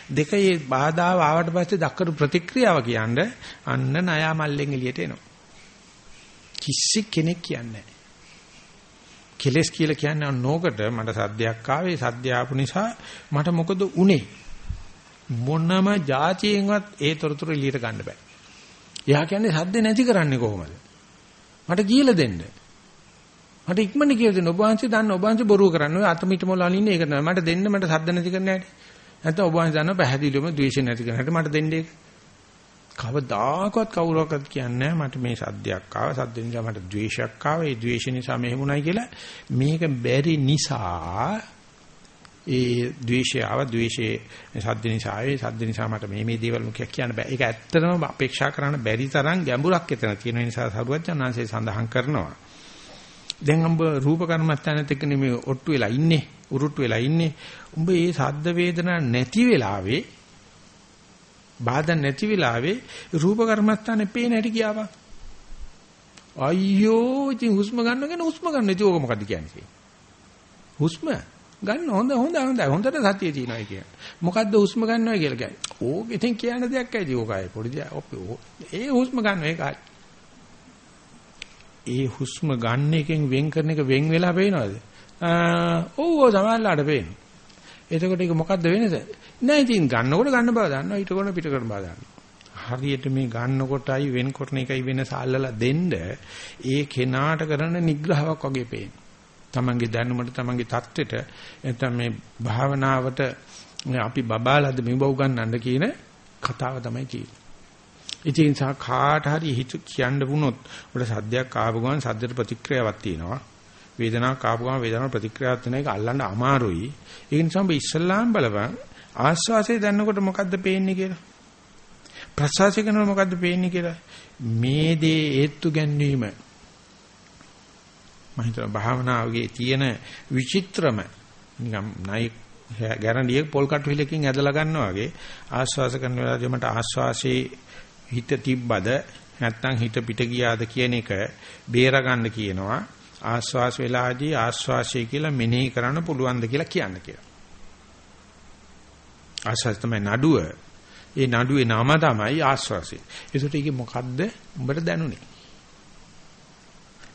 [SPEAKER 1] දෙකේ බාධාව ආවට පස්සේ දක්වන ප්‍රතික්‍රියාව කියන්නේ අන්න ණයා මල්ලෙන් එළියට එනවා. කිසි කෙනෙක් කියන්නේ නැහැ. කෙලස් කියලා කියන්නේ නෝකට මට සද්දයක් ආවේ සද්ද ආපු නිසා මට මොකද උනේ? මොනම જાතියෙන්වත් ඒ තොරතුරු එළියට ගන්න බෑ. එයා කියන්නේ සද්ද නැති කරන්නේ කොහොමද? මට කියලා දෙන්න. මට ඉක්මනට කියලා දෙන්න. ඔබ වහන්සේ දන්න ඔබ වහන්සේ බොරුව කරන්නේ. ඔය අතමිට මොළ අලින්නේ ඒක තමයි. මට දෙන්න මට සද්ද නැති කරන්න හැටි. නැත්නම් ඔබ වහන්සේ දන්නවා පැහැදිලිවම ද්වේෂ නැති කරන්නට මට දෙන්න ඒක. කවදාකවත් කවුරක්වත් කියන්නේ මට මේ සද්දයක් ආවා සද්ද නිසා මට ද්වේෂයක් ආවා ඒ ද්වේෂ නිසා මෙහෙමුණයි කියලා. මේක බැරි නිසා ඒ ද්වේෂය ආව ද්වේෂයේ සද්ද නිසා ආවේ සද්ද නිසා මට මේ මේ දේවල් මුඛයක් කියන්න බෑ. ඒක ඇත්තටම අපේක්ෂා කරන්න බැරි තරම් ගැඹුරක් එතන තියෙන නිසා සරුවචනාංශය සඳහන් කරනවා. දැන් අඹ රූප කර්මස්ථානෙත් එක්ක නෙමෙයි ඔට්ටු වෙලා ඉන්නේ උරුට්ටු වෙලා ඉන්නේ උඹ මේ සද්ද වේදනා නැති වෙලාවේ බාධා නැති වෙලාවේ රූප කර්මස්ථානේ පේන හැටි කියාවා අයියෝ ඉතින් හුස්ම ගන්නගෙන හුස්ම ගන්න. ඉතින් ඕක මොකද්ද කියන්නේ? හුස්ම ගන්න හොඳ හොඳ හොඳ හොඳට සතිය තියෙනවා කියන්නේ. මොකද්ද හුස්ම ගන්නවා කියලා කියන්නේ. ඕක ඉතින් කියන දෙයක් ඇයි ඕකයි පොඩි දෙයක්. ඒ හුස්ම ගන්න ඒකයි. ඒ හුස්ම ගන්න එකෙන් වෙන් කරන එක වෙන් වෙලා පේනවද? ඔව් සමහරලාට පේනවා. එතකොට ඒක මොකද්ද වෙනස? නෑ ඉතින් ගන්නකොට ගන්න බව දන්නවා ඊටකොට පිට කරන බව දන්නවා. හරියට මේ ගන්නකොටයි වෙන්කොටන එකයි වෙනස අල්ලලා දෙන්න ඒ කෙනාට කරන නිග්‍රහයක් වගේ පේනවා. තමන්ගේ දැනුමට තමන්ගේ தත්වෙට නැත්නම් මේ භාවනාවට අපි බබාලද මෙව උගන්නන්න කියන කතාව තමයි කියන්නේ. ඉතින් සා කාට හරි හිත කියන්න වුණොත් උඩ සද්දයක් ආපු ගමන් සද්දට ප්‍රතික්‍රියාවක් තියෙනවා. වේදනාවක් ආපු ගමන් වේදනාවට ප්‍රතික්‍රියාවක් තියෙන එක අල්ලන්න අමාරුයි. ඒ නිසා ඔබ ඉස්සල්ලාම් බලපන් ආස්වාසය දැනනකොට මොකද්ද පේන්නේ කියලා. ප්‍රසවාසය කරනකොට මොකද්ද පේන්නේ කියලා. මේ දේ හේතු ගැන්වීම මම හිතනවා භාවනාවේ තියෙන විචිත්‍රම නිකම් නයි ගැරන්ඩියේ පොල් කටු හිලකින් ඇදලා ගන්නවා වගේ ආස්වාස කරන වෙලාවදී මට ආස්වාසේ හිත තිබ්බද නැත්නම් හිත පිට ගියාද කියන එක බේර ගන්න කියනවා ආස්වාස වෙලාදී ආස්වාසය කියලා මෙනෙහි කරන්න පුළුවන්ද කියලා කියන්න කියලා. ආස්වාස තමයි නඩුව. ඒ නඩුවේ නම තමයි ආස්වාසය. ඒකට ඒකේ මොකද්ද උඹට දැනුනේ?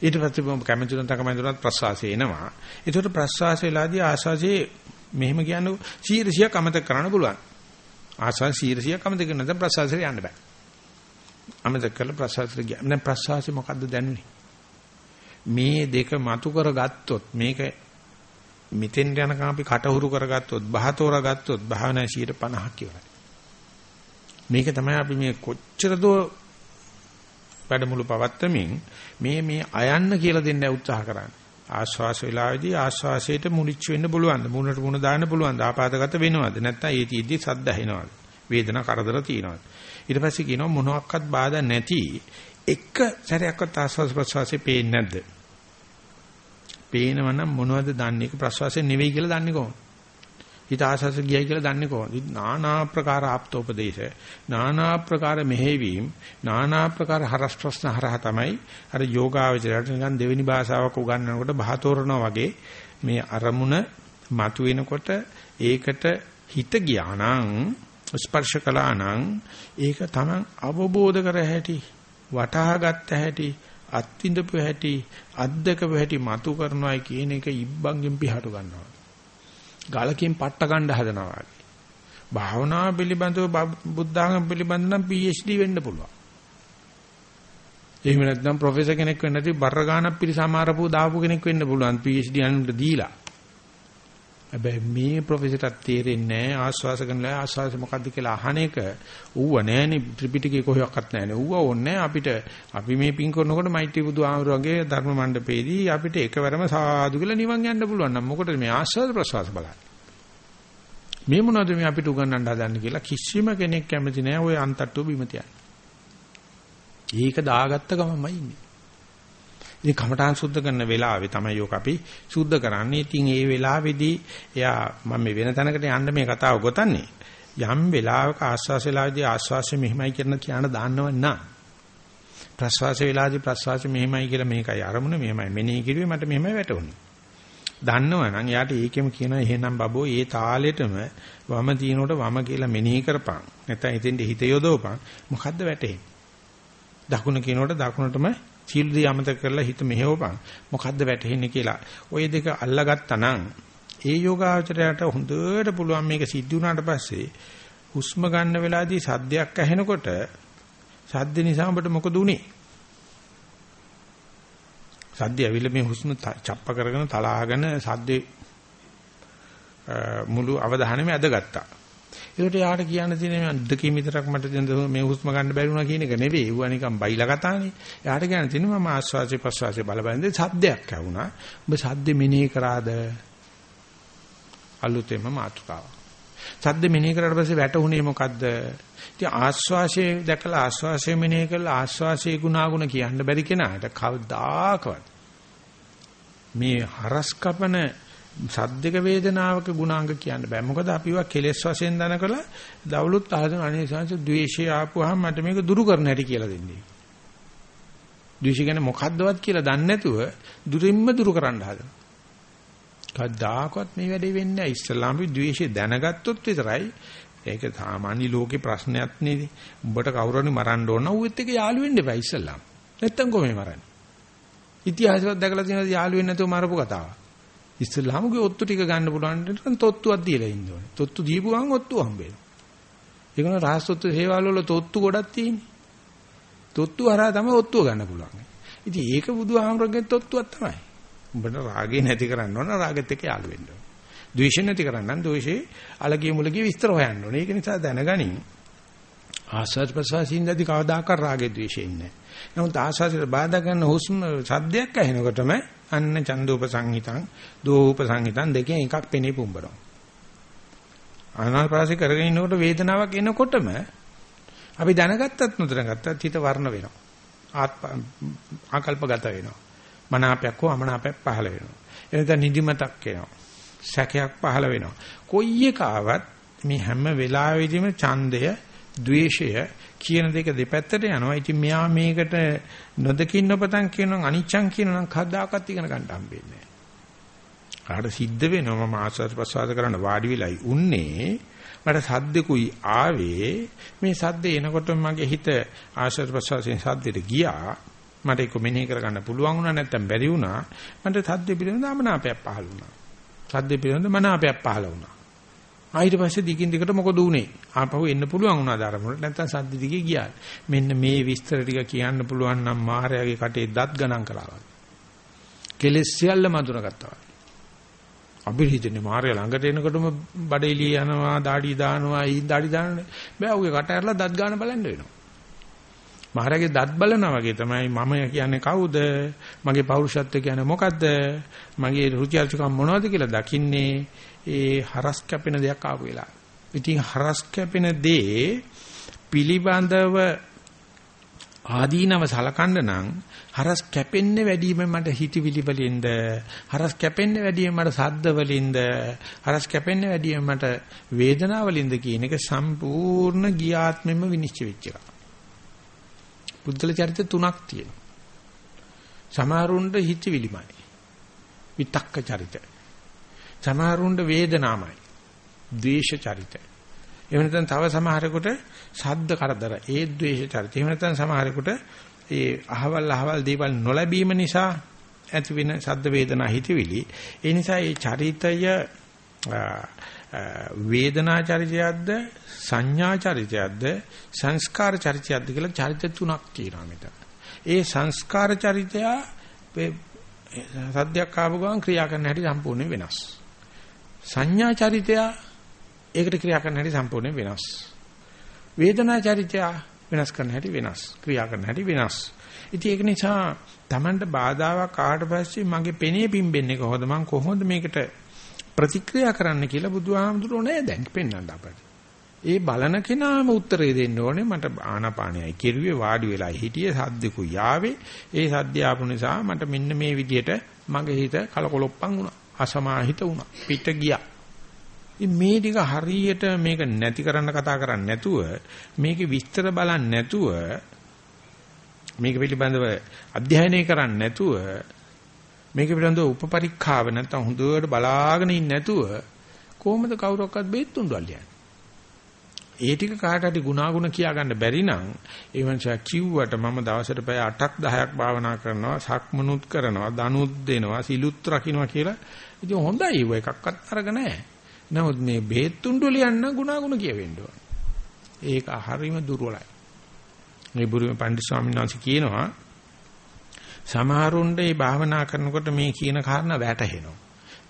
[SPEAKER 1] ඊට පස්සේ මම කැමති උනත් කැමති උනත් ප්‍රසවාසය එනවා. ඒකට ප්‍රසවාසය වෙලාදී ආස්වාසයේ මෙහෙම කියන්නේ 100ක් අමතක කරන්න පුළුවන්. ආස්වාස 100ක් අමතක කරන නැත්නම් ප්‍රසවාසයට යන්න බෑ. අමතක කරලා ප්‍රසවාසයට ගියා. දැන් ප්‍රසවාසය මොකද්ද දැනුනේ? මේ දෙක මතු කරගත්තොත් මේක මෙතෙන් යනකම් අපි කටහුරු කරගත්තොත් බහතෝරා ගත්තොත් භාවනා 50ක් ඉවරයි. මේක තමයි අපි මේ කොච්චර දෝ වැඩමුළු පවත්තමින් මේ මේ අයන්න කියලා දෙන්න උත්සාහ කරන්නේ. ආශ්වාස වේලාවේදී ආශ්වාසයට මුලිච්ච වෙන්න පුළුවන්ද? මුණට මුණ දාන්න පුළුවන්ද? ආපాతගත වෙනවද? නැත්නම් ඒ තීද්දි සද්ද ඇහෙනවද? වේදනා කරදර තියෙනවා. ඊට පස්සේ කියනවා මොනවාක්වත් බාධා නැති එක සැරයක්වත් ආස්වාද ප්‍රසවාසයේ පේන්නේ නැද්ද? පේනවා නම් මොනවද දන්නේ? ඒක ප්‍රසවාසයේ නෙවෙයි කියලා දන්නේ කොහොමද? හිත ආසස ගියයි කියලා දන්නේ කොහොමද? නානා ප්‍රකාර ආප්තෝපදේශ, නානා ප්‍රකාර මෙහෙවීම්, නානා ප්‍රකාර හරස් ප්‍රශ්න හරහා තමයි අර යෝගාවචරයට නිකන් දෙවෙනි භාෂාවක් උගන්වනකොට බහතෝරනවා වගේ මේ අරමුණ මතුවෙනකොට ඒකට හිත ගියානම් ස්පර්ශ කළා නම් ඒක තමන් අවබෝධ කර හැටි වටහා ගත්ත හැටි අත්විඳපු හැටි අද්දකපු හැටි මතු කරනවායි කියන එක ඉබ්බන්ගෙන් පිටහට ගන්නවා ගලකින් පට්ට ගන්න හදනවා වගේ. භාවනාව පිළිබඳව බුද්ධාගම පිළිබඳ නම් PhD වෙන්න පුළුවන්. එහෙම නැත්නම් ප්‍රොෆෙසර් කෙනෙක් වෙන්න නැති බර ගානක් පිළිසමාරපු දාපු කෙනෙක් වෙන්න පුළුවන් PhD අනුන්ට දීලා. හැබැයි මේ ප්‍රොෆෙසර්ට තේරෙන්නේ නැහැ ආස්වාස කරනලා ආස්වාස මොකද්ද කියලා අහන එක ඌව නෑනේ ත්‍රිපිටකේ කොහොක්වත් නෑනේ ඌව ඕනේ අපිට අපි මේ පින් කරනකොට මෛත්‍රී බුදු ආමරුවගේ ධර්ම මණ්ඩපේදී අපිට එකවරම සාදු කියලා නිවන් යන්න පුළුවන් නම් මොකටද මේ ආස්වාද ප්‍රසවාස බලන්නේ මේ මොනවද මේ අපිට උගන්වන්න හදන්නේ කියලා කිසිම කෙනෙක් කැමති නෑ ওই අන්තට්ටුව බිම තියන්න. ඒක දාගත්ත ගමමයි ඉන්නේ. ඉතින් කමඨාන් සුද්ධ කරන වෙලාවේ තමයි යෝක අපි සුද්ධ කරන්නේ. ඉතින් ඒ වෙලාවේදී එයා මම මේ වෙන තැනකට යන්න මේ කතාව ගොතන්නේ. යම් වෙලාවක ආස්වාස වෙලාවේදී ආස්වාසය මෙහිමයි කියන කියන දාන්නව නම් ප්‍රස්වාස වෙලාවේදී ප්‍රස්වාසය මෙහිමයි කියලා මේකයි අරමුණ මෙහිමයි මෙනෙහි කිරුවේ මට මෙහිමයි වැටුනේ. දන්නවනම් යාට ඒකෙම කියනවා එහෙනම් බබෝ ඒ තාලෙටම වම තිනකොට වම කියලා මෙනෙහි කරපන්. නැත්නම් එතෙන්ට හිත යොදවපන්. මොකද්ද වැටෙන්නේ? දකුණ කියනකොට දකුණටම සීල් දී අමතක කරලා හිත මෙහෙවපන් මොකද්ද වැටෙන්නේ කියලා. ওই දෙක අල්ලගත්තා නම් ඒ යෝගාචරයට හොඳට පුළුවන් මේක සිද්ධ වුණාට පස්සේ හුස්ම ගන්න වෙලාවේදී සද්දයක් ඇහෙනකොට සද්ද නිසා ඔබට මොකද උනේ? සද්ද ඇවිල්ලා මේ හුස්ම චප්ප කරගෙන තලාගෙන සද්දේ මුළු අවධානයම ඇදගත්තා. ඒකට යාට කියන්න තියෙන්නේ මම දෙකකින් විතරක් මට මේ හුස්ම ගන්න බැරි වුණා කියන එක නෙවෙයි. ඌවා නිකන් බයිලා කතානේ. යාට කියන්න තියෙන්නේ මම ආස්වාසේ ප්‍රස්වාසේ බලබැලඳේ සද්දයක් ඇහුණා. ඔබ සද්ද මෙනෙහි කරාද? අලුතෙන්ම මාතෘකාව. සද්ද මෙනෙහි කරාට පස්සේ වැටුනේ මොකද්ද? ඉතින් ආස්වාසේ දැකලා ආස්වාසේ මෙනෙහි කළා ආස්වාසේ ගුණාගුණ කියන්න බැරි කෙනාට කවදාකවත් මේ හරස් කපන සද්දක වේදනාවක ගුණාංග කියන්න බෑ. මොකද අපිව කෙලෙස් වශයෙන් දනකලා දවලුත් අහගෙන අනේ සංස ද්වේෂය ආපුවාම මට මේක දුරු කරන්න හැටි කියලා දෙන්නේ. ද්වේෂය කියන්නේ මොකද්දවත් කියලා දන්නේ නැතුව දුරින්ම දුරු කරන්න හදනවා. කවදාකවත් මේ වැඩේ වෙන්නේ නැහැ. ඉස්ලාම ද්වේෂය දැනගත්තොත් විතරයි ඒක සාමාන්‍ය ලෝකේ ප්‍රශ්නයක් නෙවෙයි. උඹට කවුරුහරි මරන්න ඕන නම් ඌත් එක්ක යාළු වෙන්න එපා ඉස්ලාම. නැත්තම් කොහොමද මරන්නේ? ඉතිහාසවත් දැකලා තියෙනවා යාළු වෙන්නේ නැතුව මරපු කතාවක්. ඉස්ලාමුගේ ඔත්තු ටික ගන්න පුළුවන් නම් තොත්තුවක් දීලා ඉන්න ඕනේ. තොත්තු දීපු ගමන් ඔත්තු හම්බෙනවා. ඒකන රාජ්‍යත්ව සේවාවල වල තොත්තු ගොඩක් තියෙන්නේ. තොත්තු හරහා තමයි ඔත්තුව ගන්න පුළුවන්. ඉතින් ඒක බුදුහාමරගේ තොත්තුවක් තමයි. උඹට රාගේ නැති කරන්න ඕන රාගෙත් එක්ක යාළු වෙන්න ඕන. ද්වේෂ නැති කරන්න නම් ද්වේෂේ අලගිය මුලගිය විස්තර හොයන්න ඕනේ. ඒක නිසා දැනගනින්. ආස්වාද ප්‍රසවාසින්දදී කවදාකවත් රාගේ ද්වේෂේ ඉන්නේ නැහැ. නමුත් ආස්වාදයට බාධා කරන හුස්ම සද්දයක් ඇහෙනකොටම අන්න චන්දෝප සංහිතං දෝප සංහිතං දෙකෙන් එකක් පෙනේ පුඹනවා. ආනාපානසි කරගෙන ඉන්නකොට වේදනාවක් එනකොටම අපි දැනගත්තත් නොදැනගත්තත් හිත වර්ණ වෙනවා. ආකල්පගත වෙනවා. මනාපයක් හෝ අමනාපයක් පහළ වෙනවා. එනතන නිදිමතක් එනවා. සැකයක් පහළ වෙනවා. කොයි එක ආවත් මේ හැම වෙලාවෙදිම ඡන්දය, ద్వේෂය කියන දෙක දෙපැත්තට යනවා. ඉතින් මෙයා මේකට නොදකින් නොපතන් කියනවා අනිච්චං කියනවා නම් කවදාකවත් ඉගෙන ගන්න හම්බෙන්නේ නැහැ. ආට සිද්ධ වෙනවා මම ආස්වාද ප්‍රසවාස කරන්න වාඩි වෙලයි උන්නේ. මට සද්දකුයි ආවේ. මේ සද්ද එනකොට මගේ හිත ආශ්‍රද ප්‍රසවාසයෙන් සද්දෙට ගියා. මට ඒක මෙනෙහි කරගන්න පුළුවන් වුණා නැත්නම් බැරි වුණා. මට සද්ද පිළිබඳ අමනාපයක් පහළ වුණා. සද්ද පිළිබඳ මනාපයක් පහළ වුණා. ඊට පස්සේ දිගින් දිගට මොකද උනේ ආපහු එන්න පුළුවන් වුණා ධර්මවලට නැත්නම් සද්ද දිගේ ගියා මෙන්න මේ විස්තර ටික කියන්න පුළුවන් නම් මායාවේ කටේ දත් ගණන් කරලා කෙලෙස් සියල්ල මඳුනගත්තා අපි හිතන්නේ මාර්ය ළඟට එනකොටම බඩේලිය යනවා, দাঁඩි දානවා, ඊ দাঁඩි දාන්නේ. බෑ උගේ කට ඇරලා දත් ගන්න බලන්න වෙනවා. මහරගේ දත් බලනවා වගේ තමයි මම කියන්නේ කවුද? මගේ පෞරුෂත්වය කියන්නේ මොකද්ද? මගේ රුචි අරුචිකම් මොනවද කියලා දකින්නේ ඒ හරස් කැපෙන දෙයක් ආපු වෙලාව. ඉතින් හරස් කැපෙන දේ පිළිබඳව ආදීනව සලකන්න නම් හරස් කැපෙන්නේ වැඩිම මට හිතවිලි වලින්ද හරස් කැපෙන්නේ වැඩිම මට සද්ද වලින්ද හරස් කැපෙන්නේ වැඩිම මට වේදනාව වලින්ද කියන එක සම්පූර්ණ ගියාත්මෙම විනිශ්චය වෙච්ච එක. බුද්ධල චරිත තුනක් තියෙනවා. සමහරුන්ට හිතවිලිමයි. විතක්ක චරිත. සමහරුන්ට වේදනාමයි. ද්වේෂ චරිත. එහෙම නැත්නම් තව සමහරෙකුට සද්ද කරදර ඒ ද්වේෂ චරිත. එහෙම නැත්නම් සමහරෙකුට ඒ අහවල් අහවල් දේවල් නොලැබීම නිසා ඇති වෙන සද්ද වේදනා හිතවිලි. ඒ නිසා මේ චරිතය වේදනා චරිතයක්ද සංඥා චරිතයක්ද සංස්කාර චරිතයක්ද කියලා චරිත තුනක් තියෙනවා මෙතන. ඒ සංස්කාර චරිතය සද්දයක් ආපු ගමන් ක්‍රියා කරන හැටි සම්පූර්ණයෙන් වෙනස්. සංඥා චරිතය ඒකට ක්‍රියා කරන හැටි සම්පූර්ණයෙන් වෙනස්. වේදනා චරිතය වෙනස් කරන හැටි වෙනස්. ක්‍රියා කරන හැටි වෙනස්. ඉතින් ඒක නිසා Tamanට බාධාවක් ආවට පස්සේ මගේ පෙනේ පිම්බෙන්නේ කොහොමද මං කොහොමද මේකට ප්‍රතික්‍රියා කරන්න කියලා බුදුහාමුදුරුවෝ නෑ දැන් පෙන්වන්න අපට. ඒ බලන කෙනාම උත්තරේ දෙන්න ඕනේ මට ආනාපානයයි කෙරුවේ වාඩි වෙලා හිටියේ සද්දකු යාවේ ඒ සද්ද ආපු නිසා මට මෙන්න මේ විදියට මගේ හිත කලකොලොප්පන් වුණා අසමාහිත වුණා. පිට ගියා. මේ ටික හරියට මේක නැති කරන්න කතා කරන්නේ නැතුව මේකේ විස්තර බලන්නේ නැතුව මේක පිළිබඳව අධ්‍යයනය කරන්නේ නැතුව මේක පිළිබඳව උපපරීක්ෂාව නැත්තම් හොඳට බලාගෙන ඉන්නේ නැතුව කොහොමද කවුරක්වත් බේත් තුන්ඩල් ඒ ටික කාට හරි ගුණාගුණ කියා ගන්න බැරි නම් ඒ වන්සා කිව්වට මම දවසට පැය 8ක් 10ක් භාවනා කරනවා සක්මනුත් කරනවා දනුත් දෙනවා සිලුත් රකින්නවා කියලා ඉතින් හොඳයි ඒව එකක්වත් අරග නැහැ නමුත් මේ බේත් තුණ්ඩු ලියන්න ගුණාගුණ කියවෙන්න ඕන. ඒක හරීම දුර්වලයි. මේ බුරුමේ පණ්ඩිත ස්වාමීන් වහන්සේ කියනවා සමහරුන්ට මේ භාවනා කරනකොට මේ කියන කාරණා වැටහෙනවා.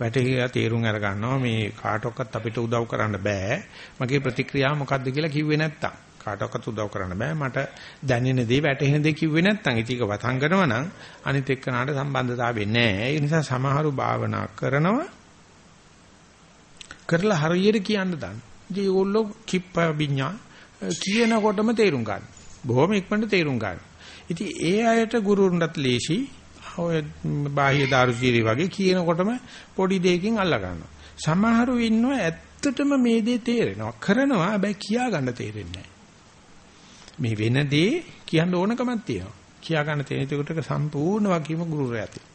[SPEAKER 1] වැටහිලා තේරුම් අර ගන්නවා මේ කාටවත් අපිට උදව් කරන්න බෑ. මගේ ප්‍රතික්‍රියාව මොකද්ද කියලා කිව්වේ නැත්තම්. කාටවත් උදව් කරන්න බෑ. මට දැනෙන දේ වැටහෙන දේ කිව්වේ නැත්තම්. ඉතින් ඒක වතංගනවා නම් අනිත් එක්කනට සම්බන්ධතාවය නැහැ. ඒ නිසා සමහරු භාවනා කරනවා කරලා හරියට කියන්න දාන්න. ඉතින් ඒගොල්ලෝ කිප්ප විඤ්ඤා කියනකොටම තේරුම් ගන්න. බොහොම ඉක්මනට තේරුම් ගන්න. ඉතින් ඒ අයට ගුරුවරුන්ටත් ලේසි ඔය බාහ්‍ය දාරුචීරි වගේ කියනකොටම පොඩි දෙයකින් අල්ලා ගන්නවා. සමහරු ඉන්නවා ඇත්තටම මේ දේ තේරෙනවා. කරනවා හැබැයි කියා ගන්න තේරෙන්නේ මේ වෙන දේ කියන්න ඕනකමක් තියෙනවා. කියා ගන්න තියෙන ටික සම්පූර්ණ වගකීම ගුරුවරයා තියෙනවා.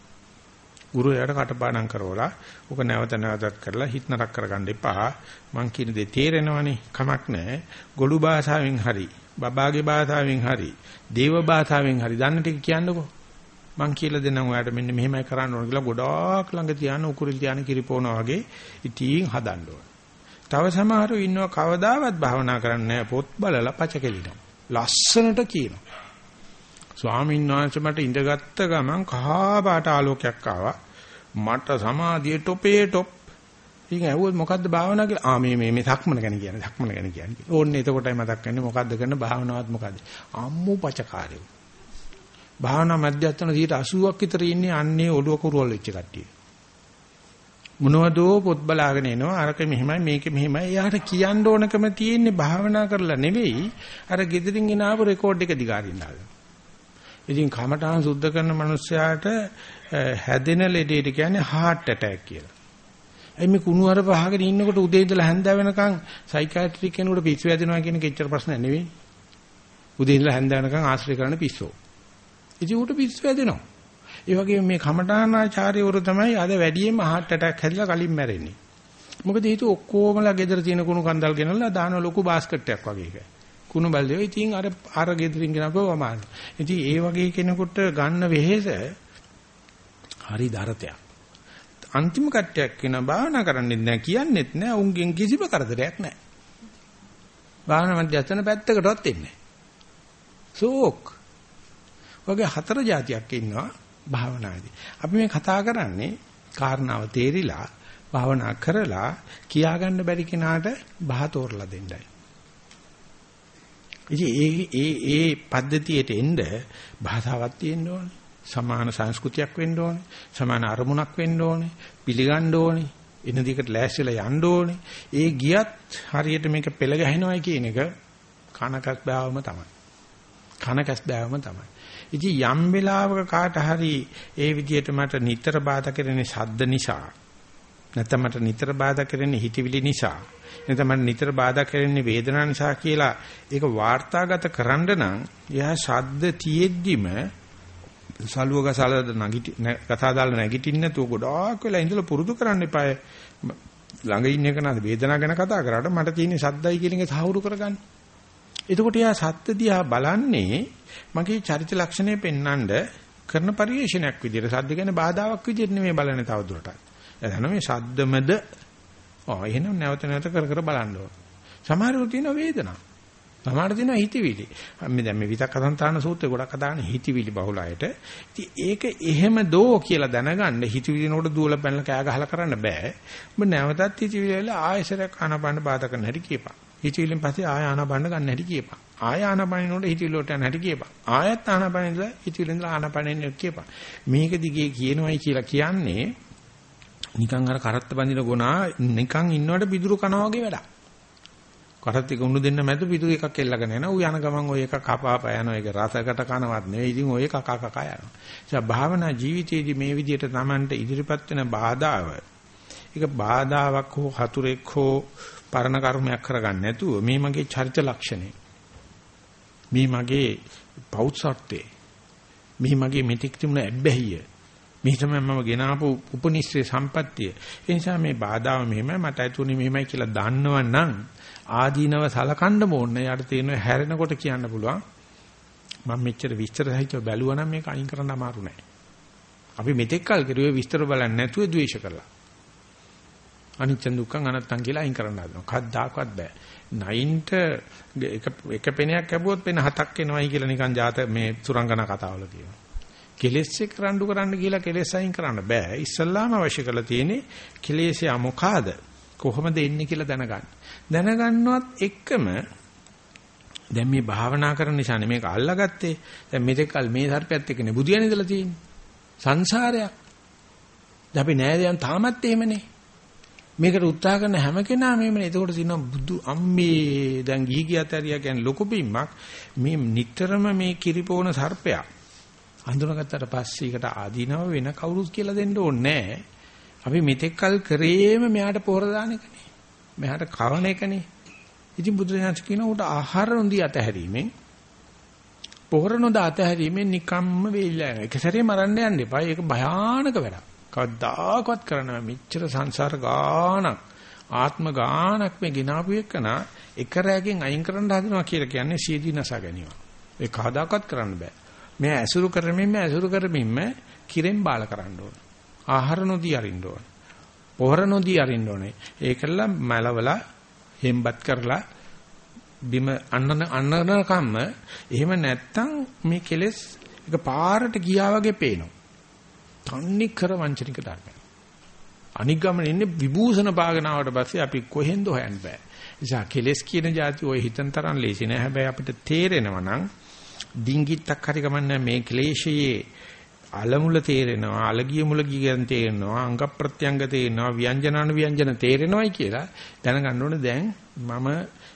[SPEAKER 1] ගුරුවරයාට කටපාඩම් කරවලා ඔක නැවත නැවතත් කරලා හිත නරක කරගන්න එපා. මං කියන දේ තේරෙනවනේ කමක් නැහැ. ගොළු භාෂාවෙන් හරි, බබාගේ භාෂාවෙන් හරි, දේව භාෂාවෙන් හරි දන්න ටික කියන්නකෝ. මං කියලා දෙන්නම් ඔයාලට මෙන්න මෙහෙමයි කරන්න ඕන කියලා ගොඩාක් ළඟ තියාන උකුරිල් තියාන කිරිපෝනා වගේ ඉතින් හදන්න ඕන. තව සමහරව ඉන්නවා කවදාවත් භාවනා කරන්නේ නැහැ පොත් බලලා පච කෙලිනවා. ලස්සනට කියනවා. ස්වාමීන් වහන්සේ මට ඉඳගත්ත ගමන් කහා පාට ආලෝකයක් ආවා. මට සමාධියේ টොපේ টොප්. ඉතින් ඇහුවොත් මොකද්ද භාවනා කියලා? ආ මේ මේ මේ සක්මන ගැන කියන්නේ. සක්මන ගැන කියන්නේ. ඕන්නේ එතකොටයි මතක් වෙන්නේ මොකද්ද කරන භාවනාවත් මොකද්ද? අම්මු පචකාරයෝ. භාවනා මධ්‍යස්ථාන 80ක් විතර ඉන්නේ අන්නේ ඔළුව කුරුවල් වෙච්ච කට්ටිය. මොනවදෝ පොත් බලාගෙන එනවා අරක මෙහෙමයි මේක මෙහෙමයි එයාට කියන්න ඕනකම තියෙන්නේ භාවනා කරලා නෙවෙයි අර gedirin එන ආපු රෙකෝඩ් එක දිගාරින්න ආද. ඉතින් කමඨාන් සුද්ධ කරන මිනිස්සයාට හැදෙන ලෙඩේට කියන්නේ heart attack කියලා. එයි මේ කුණු අර පහගෙන ඉන්නකොට උදේ ඉඳලා හැන්ද වෙනකන් සයිකියාට්‍රික් කෙනෙකුට පිස්සු වැදෙනවා කියන එක එච්චර ප්‍රශ්නයක් නෙවෙයි. උදේ ඉඳලා හැන්ද වෙනකන් ආශ්‍රය කරන පිස්සෝ. ඉතින් ඌට පිස්සු වැදෙනවා. ඒ වගේම මේ කමඨානාචාර්යවරු තමයි අද වැඩියෙන්ම heart attack හැදිලා කලින් මැරෙන්නේ. මොකද හේතුව ඔක්කොමලා ගෙදර තියෙන කුණු කන්දල් ගෙනල්ලා දාන ලොකු බාස්කට් එකක් වගේ එකයි. කුණු බල්ලේ ඉතින් අර අර ගෙදරින් ගෙනපුවා වමාන. ඉතින් ඒ වගේ කෙනෙකුට ගන්න වෙහෙස හරි දරතයක්. අන්තිම කට්ටයක් කියන භාවනා කරන්නෙත් නැහැ කියන්නෙත් නැහැ උන්ගෙන් කිසිම කරදරයක් නැහැ. භාවනා මධ්‍යස්ථාන පැත්තකටවත් එන්නේ නැහැ. සෝක් වගේ හතර જાතියක් ඉන්නවා භාවනාදී. අපි මේ කතා කරන්නේ කාරණාව තේරිලා භාවනා කරලා කියාගන්න බැරි කෙනාට බහ තෝරලා දෙන්නයි. ඉතින් ඒ ඒ ඒ පද්ධතියට එන්න භාෂාවක් තියෙන්න ඕනේ. සමාන සංස්කෘතියක් වෙන්න ඕනේ. සමාන අරමුණක් වෙන්න ඕනේ. පිළිගන්න ඕනේ. එන දිකට ලෑස්තිලා යන්න ඕනේ. ඒ ගියත් හරියට මේක පෙළ ගැහෙනවයි කියන එක කනකස් බෑවම තමයි. කනකස් බෑවම තමයි. ඉතින් යම් වෙලාවක කාට හරි ඒ විදිහට මට නිතර බාධා කරන්නේ ශබ්ද නිසා. නැත්නම් මට නිතර බාධා කරන්නේ හිතවිලි නිසා. නැත්නම් මට නිතර බාධා කරන්නේ වේදනාව නිසා කියලා ඒක වාර්තාගත කරන්න නම් එයා ශබ්ද තියෙද්දිම සලුවක සලද නැගිටි කතා දාලා නැගිටින්න නැතුව ගොඩාක් වෙලා ඉඳලා පුරුදු කරන්න එපාය. ළඟ ඉන්න එක නේද? වේදනාව ගැන කතා කරාට මට තියෙන්නේ සද්දයි කියන එක සාහුරු කරගන්න. එතකොට එයා සත්‍ය දිහා බලන්නේ මගේ චරිත ලක්ෂණය පෙන්වන්න කරන පරිශ්‍රණයක් විදිහට සද්ද කියන්නේ බාධාවක් විදිහට නෙමෙයි බලන්නේ තවදුරටත්. එතන මේ සද්දමද ඔව් එහෙනම් නැවත නැවත කර කර බලන්න ඕන. සමහරව තියෙන වේදනා. සමහර තියෙන හිතවිලි. මේ දැන් මේ විතක් කසන්තාන සූත්‍රේ ගොඩක් අදාන හිතවිලි බහුල අයට. ඉතින් ඒක එහෙම දෝ කියලා දැනගන්න හිතවිලි නෝඩ දුවල පැනලා කෑ ගහලා කරන්න බෑ. ඔබ නැවතත් හිතවිලි වල ආයසරයක් ආනපාන බාධා කරන හැටි කියපන්. හිතවිලින් පස්සේ ආය ආනපාන ගන්න හැටි කියපන්. ආය ආනපනිනොට හිතවිලි වලට යන හැටි කියපන්. ආයත් ආනපනිනලා හිතවිලි ඉඳලා ආනපනින්න කියපන්. මේක දිගේ කියනවයි කියලා කියන්නේ නිකන් අර කරත්ත බඳින ගුණා නිකන් ඉන්නවට පිදුරු කනවා වගේ වැඩක්. කරත් එක උණු දෙන්න මැද පිදුරු එකක් එල්ලගෙන යනවා. ඌ යන ගමන් ওই එක කපාපා යනවා. ඒක රසකට කනවත් නෙවෙයි. ඉතින් ඔය කකා කකා යනවා. ඒ භාවනා ජීවිතයේදී මේ විදිහට Tamanට ඉදිරිපත් වෙන බාධාව ඒක බාධාවක් හෝ හතුරෙක් හෝ පරණ කර්මයක් කරගන්න නැතුව මේ මගේ චරිත ලක්ෂණේ මේ මගේ පෞත්සත්වයේ. මේ මගේ මෙතික් තිබුණ ඇබ්බැහිය. මේ තමයි මම ගෙනාපු උපනිශ්‍රේ සම්පත්තිය. ඒ නිසා මේ බාධාව මෙහෙමයි මට ඇතුණේ මෙහෙමයි කියලා දන්නවනම් ආදීනව සලකන්න ඕනේ. යාට තියෙන හැරෙනකොට කියන්න පුළුවන්. මම මෙච්චර විස්තර සහිතව බැලුවා නම් මේක අයින් කරන්න අමාරු නෑ. අපි මෙතෙක් කල් කරුවේ විස්තර බලන්නේ නැතුව ද්වේෂ කළා අනිච්ච දුක්ඛං අනත්තං කියලා අයින් කරන්න හදනවා කද්දාකවත් බෑ නයින්ට එක එක පෙනයක් ලැබුවොත් වෙන හතක් එනවයි කියලා නිකන් ජාත මේ සුරංගනා කතාවල තියෙනවා. කෙලෙස් එක්ක රණ්ඩු කරන්න කියලා කෙලෙස් අයින් කරන්න බෑ. ඉස්සල්ලාම අවශ්‍ය කරලා තියෙන්නේ කෙලෙස් මොකාද? කොහොමද එන්නේ කියලා දැනගන්න. දැනගන්නවත් එක්කම දැන් මේ භාවනා කරන නිසා මේක අල්ලාගත්තේ. දැන් මෙතෙක්කල් මේ සර්පයත් එක්කනේ බුදියන් ඉඳලා තියෙන්නේ. සංසාරයක්. දැන් අපි නෑ දැන් තාමත් එහෙමනේ. මේකට උත්සාහ කරන හැම කෙනාම මේමනේ. එතකොට තියෙනවා බුදු අම්මේ දැන් ගිහි ගියතරියා කියන්නේ ලොකු බිම්මක්. මේ නිතරම මේ කිරිපෝන සර්පයා අඳුනගත්තට පස්සේ ඒකට ආදීනව වෙන කවුරුත් කියලා දෙන්න ඕනේ අපි මෙතෙක් කල් කරේම මෙයාට පොහොර දාන එකනේ. මෙයාට කවණ එකනේ. ඉතින් බුදුරජාණන් කියන උට ආහාර උන්දී අතහැරීමෙන් පොහොර නොදා අතහැරීමෙන් නිකම්ම වෙයිලා යනවා. එක සැරේ මරන්න යන්න එපා. ඒක භයානක වැඩක්. කවදාකවත් කරන්න මෙච්චර සංසාර ගානක් ආත්ම ගානක් මේ ගినాපු එකන එක රැයකින් අයින් කරන්න හදනවා කියලා කියන්නේ සියදී නසා ගැනීම. ඒ කවදාකවත් කරන්න බෑ. මේ ඇසුරු කරමින්ම ඇසුරු කරමින්ම කිරෙන් බාල කරන්න ඕන. ආහාර නොදී අරින්න ඕන. පොහොර නොදී අරින්න ඕනේ. ඒකල මලවලා හෙම්බත් කරලා බිම අන්නන අන්නන කම්ම එහෙම නැත්තම් මේ කෙලෙස් එක පාරට ගියා වගේ පේනවා. තන්නේ කර වංචනික ධර්මයක්. අනික් ගමන ඉන්නේ විභූෂණ භාගනාවට පස්සේ අපි කොහෙන්ද හොයන්න බෑ. නිසා කෙලෙස් කියන જાති ඔය හිතන තරම් ලේසි නෑ. හැබැයි අපිට තේරෙනවා නම් ඩිංගිත්තක් හරි ගමන්නේ මේ ක්ලේශයේ අලමුල තේරෙනවා අලගිය මුල ගියන් තේරෙනවා අංග ප්‍රත්‍යංග තේරෙනවා ව්‍යංජනාන ව්‍යංජන තේරෙනවයි කියලා දැනගන්න ඕනේ දැන් මම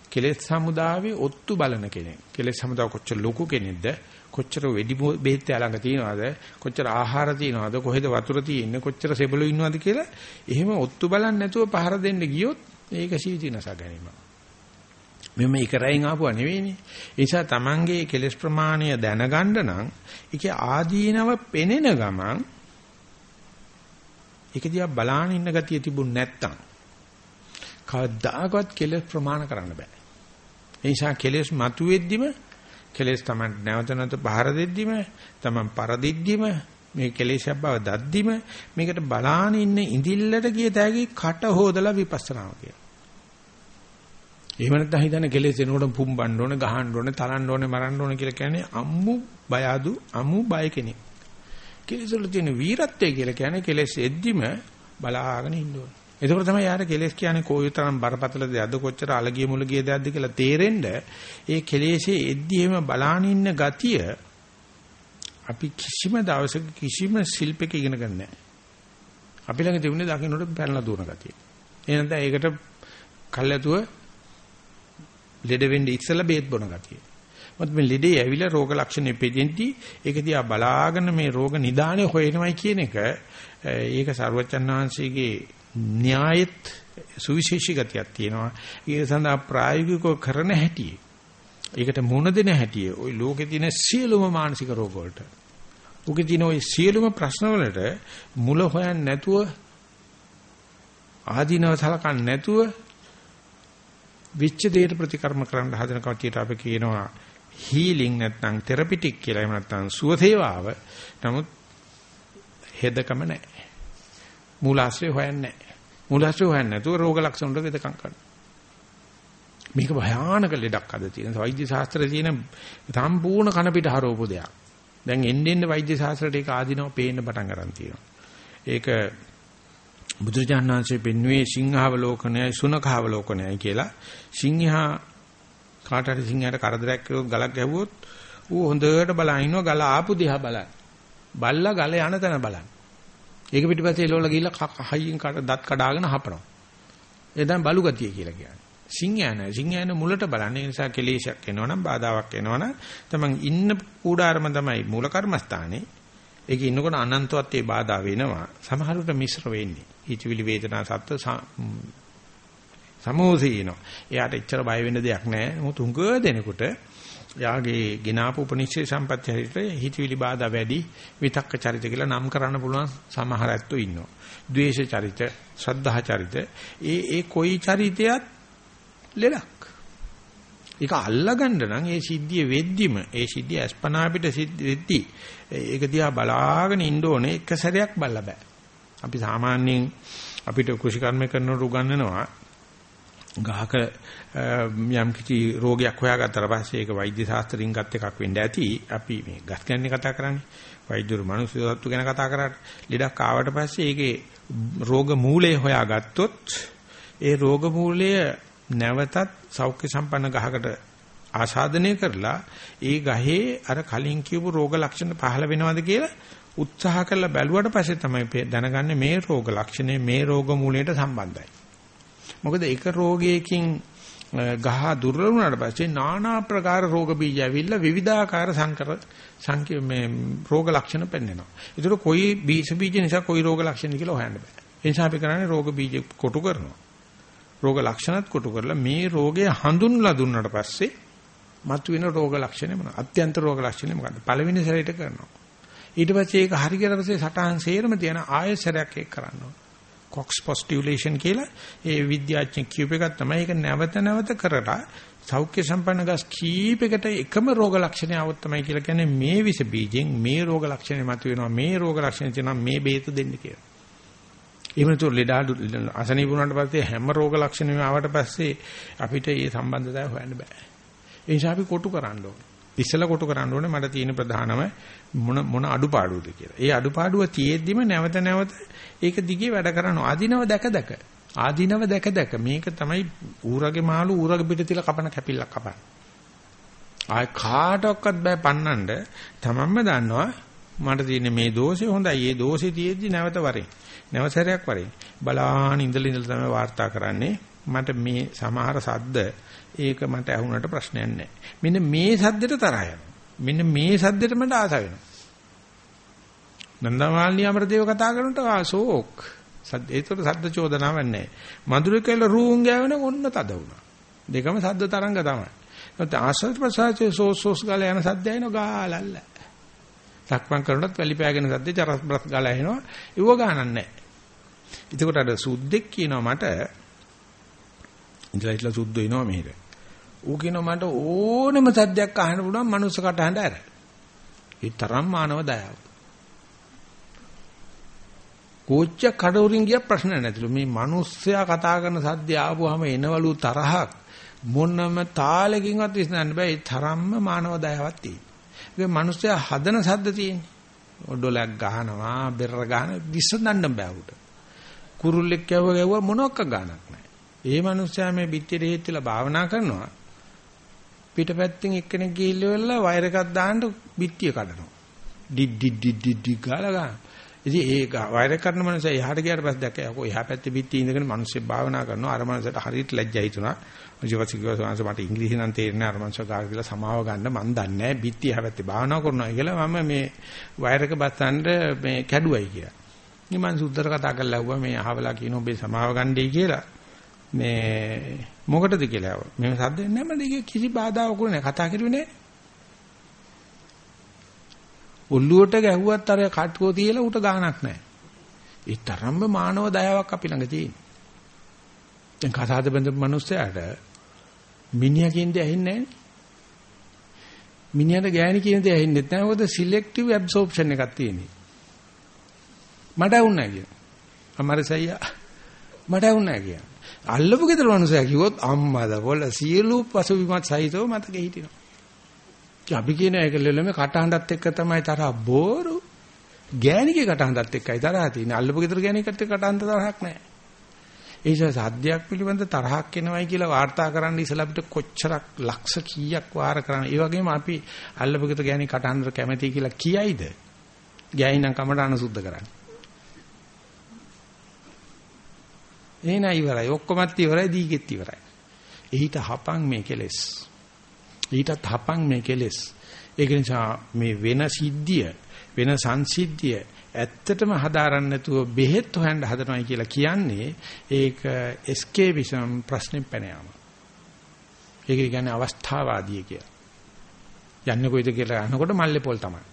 [SPEAKER 1] කෙලෙස් සමුදාවේ ඔත්තු බලන කෙනෙක් කෙලෙස් සමුදාව කොච්චර ලොකු කෙනෙක්ද කොච්චර වෙඩි බෙහෙත් ළඟ තියනවද? කොච්චර ආහාර තියනවද? කොහෙද වතුර තියෙන්නේ? කොච්චර සෙබළු ඉන්නවද කියලා එහෙම ඔත්තු බලන්නේ නැතුව පහර දෙන්න ගියොත් ඒක සීතිනස ගැනීම මෙන්න මේක රැයින් ආපුවා නෙවෙයිනේ. ඒ නිසා Tamange කෙලස් ප්‍රමාණය දැනගන්න නම් ඒකේ ආදීනව පෙනෙන ගමන් ඒක දිහා බලාන ඉන්න ගතිය තිබුණ නැත්තම් කවදාකවත් කෙලස් ප්‍රමාණ කරන්න බෑ. ඒ නිසා කෙලස් මතුවෙද්දිම කෙලෙස් තමයි නැවත නැවත පහර දෙද්දිම තමන් පරදිද්දිම මේ කෙලෙසක් බව දද්දිම මේකට බලාන ඉන්න ඉඳිල්ලට ගිය තැගි කට හොදලා විපස්සනාව කියන. එහෙම නැත්නම් හිතන්නේ කෙලෙස් එනකොට පුම්බන්න ඕනේ, ගහන්න ඕනේ, තරන්න ඕනේ, මරන්න ඕනේ කියලා කියන්නේ අම්මු බය අඩු, අම්මු බය කෙනෙක්. කෙලෙස් වල තියෙන වීරත්වය කියලා කියන්නේ කෙලෙස් එද්දිම බලාගෙන ඉන්න ඕනේ. එතකොට තමයි යාර කෙලෙස් කියන්නේ කොයිතරම් බරපතල දෙයක්ද කොච්චර අලගිය මුලගිය දෙයක්ද කියලා තේරෙන්න ඒ කෙලෙසේ එද්දි එහෙම බලාන ඉන්න ගතිය අපි කිසිම දවසක කිසිම ශිල්පයක ඉගෙන ගන්න නැහැ. අපි ළඟ තිබුණේ දකින්නට පැනලා දුවන ගතිය. ඒ නැත්නම් ඒකට කල්ැතුව ලෙඩ වෙන්නේ ඉස්සලා බේත් බොන ගතිය. මොකද මේ ලෙඩේ ඇවිල්ලා රෝග ලක්ෂණ එපෙදෙන්ටි ඒක දිහා බලාගෙන මේ රෝග නිදානේ හොයනවයි කියන එක ඒක සරුවචන් වහන්සේගේ න්‍යායෙත් සුවිශේෂී ගතියක් තියෙනවා. ඒක සඳහා ප්‍රායෝගිකව කරන හැටි. ඒකට මුණ දෙන හැටි. ওই ලෝකේ තියෙන සියලුම මානසික රෝග වලට. ඔකේ තියෙන ওই සියලුම ප්‍රශ්න වලට මුල හොයන්නේ නැතුව ආදීනව සලකන්නේ නැතුව විච්ච දෙයට ප්‍රතිකර්ම කරන්න හදන කටියට අපි කියනවා හීලින් නැත්නම් තෙරපිටික් කියලා එහෙම නැත්නම් සුවසේවාව. නමුත් හෙදකම නැහැ. මූලාශ්‍රය හොයන්නේ නැහැ. මූලාශ්‍රය හොයන්නේ නැතුව රෝග ලක්ෂණ වලට වෙදකම් කරනවා. මේක භයානක ලෙඩක් අද තියෙන වෛද්‍ය ශාස්ත්‍රයේ තියෙන සම්පූර්ණ කන පිට හරවපු දෙයක්. දැන් එන්න එන්න වෛද්‍ය ශාස්ත්‍රයට ඒක ආධිනව පේන්න පටන් ගන්න තියෙනවා. ඒක බුදුරජාණන් වහන්සේ පෙන්වුවේ සිංහාවලෝකනයයි සුනඛාවලෝකනයයි කියලා. සිංහා කාට හරි සිංහයාට කරදරයක් කළොත් ගලක් ගැහුවොත් ඌ හොඳට බලන් ඉන්නවා ගල ආපු දිහා බලන්න. බල්ලා ගල යන තැන බලන්න. ඒක පිටිපස්සේ එළවලා ගිහිල්ලා හයියෙන් දත් කඩාගෙන හපනවා. ඒ තමයි බලු ගතිය කියලා කියන්නේ. සිංහයා නෑ. සිංහයා න මුලට බලන්නේ නිසා කෙලේශයක් එනවනම් බාධාවක් එනවනම් තමන් ඉන්න කූඩාරම තමයි මූල කර්මස්ථානේ. ඒකේ ඉන්නකොට අනන්තවත් ඒ බාධා වෙනවා. සමහරවිට මිශ්‍ර වෙන්නේ. හිතවිලි වේදනා සත්ත්ව සමෝසීනෝ. එයාට එච්චර බය වෙන්න දෙයක් නෑ. මොකද උංග දෙනකොට යාගේ ගිනාපු උපනිෂේ සම්පත්‍ය හරියට හිතවිලි බාධා වැඩි විතක්ක චරිත කියලා නම් කරන්න පුළුවන් සමහර ඇත්තෝ ඉන්නවා. ද්වේෂ චරිත, ශ්‍රද්ධා චරිත, ඒ ඒ කොයි චරිතයත් ලෙලක්. ඒක අල්ලගන්න නම් ඒ සිද්ධිය වෙද්දිම ඒ සිද්ධිය අස්පනා පිට සිද්ධ වෙද්දි ඒක දිහා බලාගෙන ඉන්න ඕනේ එක සැරයක් බලලා බෑ. අපි සාමාන්‍යයෙන් අපිට කෘෂි කර්ම කරනකොට උගන්වනවා ගහක යම් කිසි රෝගයක් හොයාගත්තට පස්සේ ඒක වෛද්‍ය ශාස්ත්‍රයෙන් ගත් එකක් වෙන්න ඇති. අපි මේ ගස් ගැන කතා කරන්නේ. වෛද්‍යරු මිනිස්සු සත්තු ගැන කතා කරාට ලෙඩක් ආවට පස්සේ ඒකේ රෝග මූලය හොයාගත්තොත් ඒ රෝග මූලය නැවතත් සෞඛ්‍ය සම්පන්න ගහකට ආසාදනය කරලා ඒ ගහේ අර කලින් කියපු රෝග ලක්ෂණ පහළ වෙනවද කියලා උත්සාහ කරලා බැලුවට පස්සේ තමයි දැනගන්නේ මේ රෝග ලක්ෂණය මේ රෝග මූලයට සම්බන්ධයි. මොකද එක රෝගයකින් ගහ දුර්වල වුණාට පස්සේ নানা ආකාර රෝග බීජ ඇවිල්ලා විවිධාකාර සංකර සංකේ මේ රෝග ලක්ෂණ පෙන්වනවා. ඒතර කොයි බීජ බීජ නිසා කොයි රෝග ලක්ෂණ කියලා හොයන්න බෑ. ඒ නිසා අපි කරන්නේ රෝග බීජ කොටු කරනවා. රෝග ලක්ෂණත් කොටු කරලා මේ රෝගය හඳුන්ලා දුන්නාට පස්සේ මතුවෙන රෝග ලක්ෂණ මොනවද? අත්‍යන්ත රෝග ලක්ෂණ මොකද්ද? පළවෙනි සැරේට කරනවා. ඊට පස්සේ ඒක හරි කියලා පස්සේ සටහන් සේරම තියන ආයෙසරයක් ඒක කරනවා. කොක්ස් පොස්ටියුලේෂන් කියලා ඒ විද්‍යාඥයෙක් කියූප එකක් තමයි ඒක නැවත නැවත කරලා සෞඛ්‍ය සම්පන්න ගස් කීපයකට එකම රෝග ලක්ෂණය આવොත් තමයි කියලා කියන්නේ මේ විස බීජෙන් මේ රෝග ලක්ෂණය මතුවෙනවා මේ රෝග ලක්ෂණ තියෙනවා මේ බේත දෙන්න කියලා. එහෙම නැතු ලෙඩාඩු අසනීප වුණාට පස්සේ හැම රෝග ලක්ෂණෙම ආවට පස්සේ අපිට මේ සම්බන්ධතාවය හොයන්න බෑ. ඒ නිසා අපි කොටු කරන්න ඕනේ. ඉස්සලා කොටු කරන්න ඕනේ මට තියෙන ප්‍රධානම මොන මොන අඩුපාඩුවද කියලා. ඒ අඩුපාඩුව තියෙද්දිම නැවත නැවත ඒක දිගේ වැඩ කරනවා. ආධිනව දැක දැක. ආධිනව දැක දැක මේක තමයි ඌරගේ මාළු ඌරගේ පිට තියලා කපන කැපිල්ලක් කපන. ආය කාටවත් බෑ පන්නන්න. තමන්ම දන්නවා මට තියෙන මේ දෝෂේ හොඳයි. මේ දෝෂේ තියෙද්දි නැවත වරේ. නැවසරයක් වරේ. බලාන ඉඳලා ඉඳලා තමයි වාර්තා කරන්නේ. මට මේ සමහර සද්ද ඒක මට ඇහුනට ප්‍රශ්නයක් නැහැ. මෙන්න මේ සද්දෙට තරහ යනවා. මෙන්න මේ සද්දෙට මට ආස වෙනවා. නන්දමාලිනී අමරදේව කතා කරනකොට ආසෝක් සද්ද ඒතර සද්ද චෝදනාවක් නැහැ. මధుර කියලා රූන් ගෑවෙන ඔන්න තද වුණා. දෙකම සද්ද තරංග තමයි. නැත්නම් ආශ්‍රද ප්‍රසාරයේ සෝස් සෝස් ගාලා යන සද්ද එන ගාලල්ල. සක්මන් කරනකොට වැලි පෑගෙන සද්දේ චරස් බ්‍රස් ගාලා එනවා. ඉව ගානක් නැහැ. එතකොට අර සුද්දෙක් කියනවා මට ඉඳලා ඉట్లా සුද්ද වෙනවා මෙහෙට. ඌ කියනවා මට ඕනෙම සද්දයක් අහන්න පුළුවන් මනුස්ස කටහඬ ඇර. ඒ තරම් මානව දයාව. කෝච්ච කඩවුරින් ගිය ප්‍රශ්න නැතිලු මේ මිනිස්සයා කතා කරන සද්ද ආවම එනවලු තරහක් මොනම තාලකින්වත් විශ්නන්න බෑ ඒ තරම්ම මානව දයාවක් තියෙනවා. ඒ මිනිස්සයා හදන සද්ද තියෙන්නේ. ඔඩොලක් ගහනවා බෙර ගහන විසඳන්න බෑ උට. කුරුල්ලෙක් කැවුව ගැවුව මොනක්ක ගානක් නැහැ. ඒ මිනිස්සයා මේ පිටියට හේත්ලා භාවනා කරනවා. පිටපැත්තෙන් එක්කෙනෙක් ගිහිල්ලා වයර් එකක් දාන්න පිටිය කඩනවා. ඩි ඩි ඩි ඩි ඩි ගාලා ගන්න. ඉතින් ඒ වයර් කරන මනුස්සය එහාට ගියාට පස්සේ දැක්කේ යකෝ එහා පැත්තේ පිටිය ඉඳගෙන මිනිස්සු භාවනා කරනවා. අර මනුස්සයට හරියට ලැජ්ජා හිතුණා. ජීවසිකව සංස මට ඉංග්‍රීසි නම් තේරෙන්නේ අර මනුස්සය ගාල් කියලා සමාව ගන්න මන් දන්නේ නැහැ. පිටිය එහා පැත්තේ භාවනා කරනවා කියලා මම මේ වයර් එක බස්සන්න මේ කැඩුවයි කියලා. ඉතින් මම සුද්දර කතා කරලා ඇහුවා මේ අහවලා කියන ඔබේ සමාව ගන්නයි කියලා. මේ මොකටද කියලා ආව. මේ සද්ද නැහැ මට ඒක කිසි බාධාවක් නැහැ. කතා කරුවේ නැහැ. ඔල්ලුවට ගැහුවත් අර කට්කෝ තියලා උට ගාණක් නැහැ. ඒ තරම්ම මානව දයාවක් අපි ළඟ තියෙනවා. දැන් කතාද බඳපු මිනිස්සයාට මිනිහා කියන්නේ ඇහෙන්නේ නැහැ. මිනිහට ගෑණි කියන දේ ඇහෙන්නේ නැහැ. මොකද සිලෙක්ටිව් ඇබ්සෝප්ෂන් එකක් තියෙන්නේ. මට වුණා කියන. අමරසయ్యා මට වුණා කියන. අල්ලපු ගෙදර මනුස්සයා කිව්වොත් අම්මද පොළ සියලු පසුබිමත් සහිතව මතකෙ හිටිනවා. අපි කියන එක ලෙලෙම කටහඬත් එක්ක තමයි තරහ බෝරු. ගෑණිගේ කටහඬත් එක්කයි තරහ තියෙන්නේ. අල්ලපු ගෙදර ගෑණිකට එක්ක කටහඬ තරහක් නැහැ. ඒ නිසා සද්දයක් පිළිබඳ තරහක් එනවයි කියලා වාර්තා කරන්න ඉස්සලා අපිට කොච්චරක් ලක්ෂ කීයක් වාර කරන්න. ඒ වගේම අපි අල්ලපු ගෙදර ගෑණි කටහඬ කැමැති කියලා කියයිද? ගෑණි නම් කමඩාන සුද්ධ කරන්නේ. එහෙනම් ඉවරයි. ඔක්කොමත් ඉවරයි දීගෙත් ඉවරයි. එහිට හපන් මේ කෙලෙස්. ඊටත් හපන් මේ කෙලෙස්. ඒක නිසා මේ වෙන සිද්ධිය වෙන සංසිද්ධිය ඇත්තටම හදාරන්න නැතුව බෙහෙත් හොයන්න හදනවයි කියලා කියන්නේ ඒක එස්කේපිසම් ප්‍රශ්නේ පැන යාම. ඒක කියන්නේ අවස්ථාවාදී කියලා. යන්නේ කොයිද කියලා අහනකොට මල්ලේ පොල් තමයි.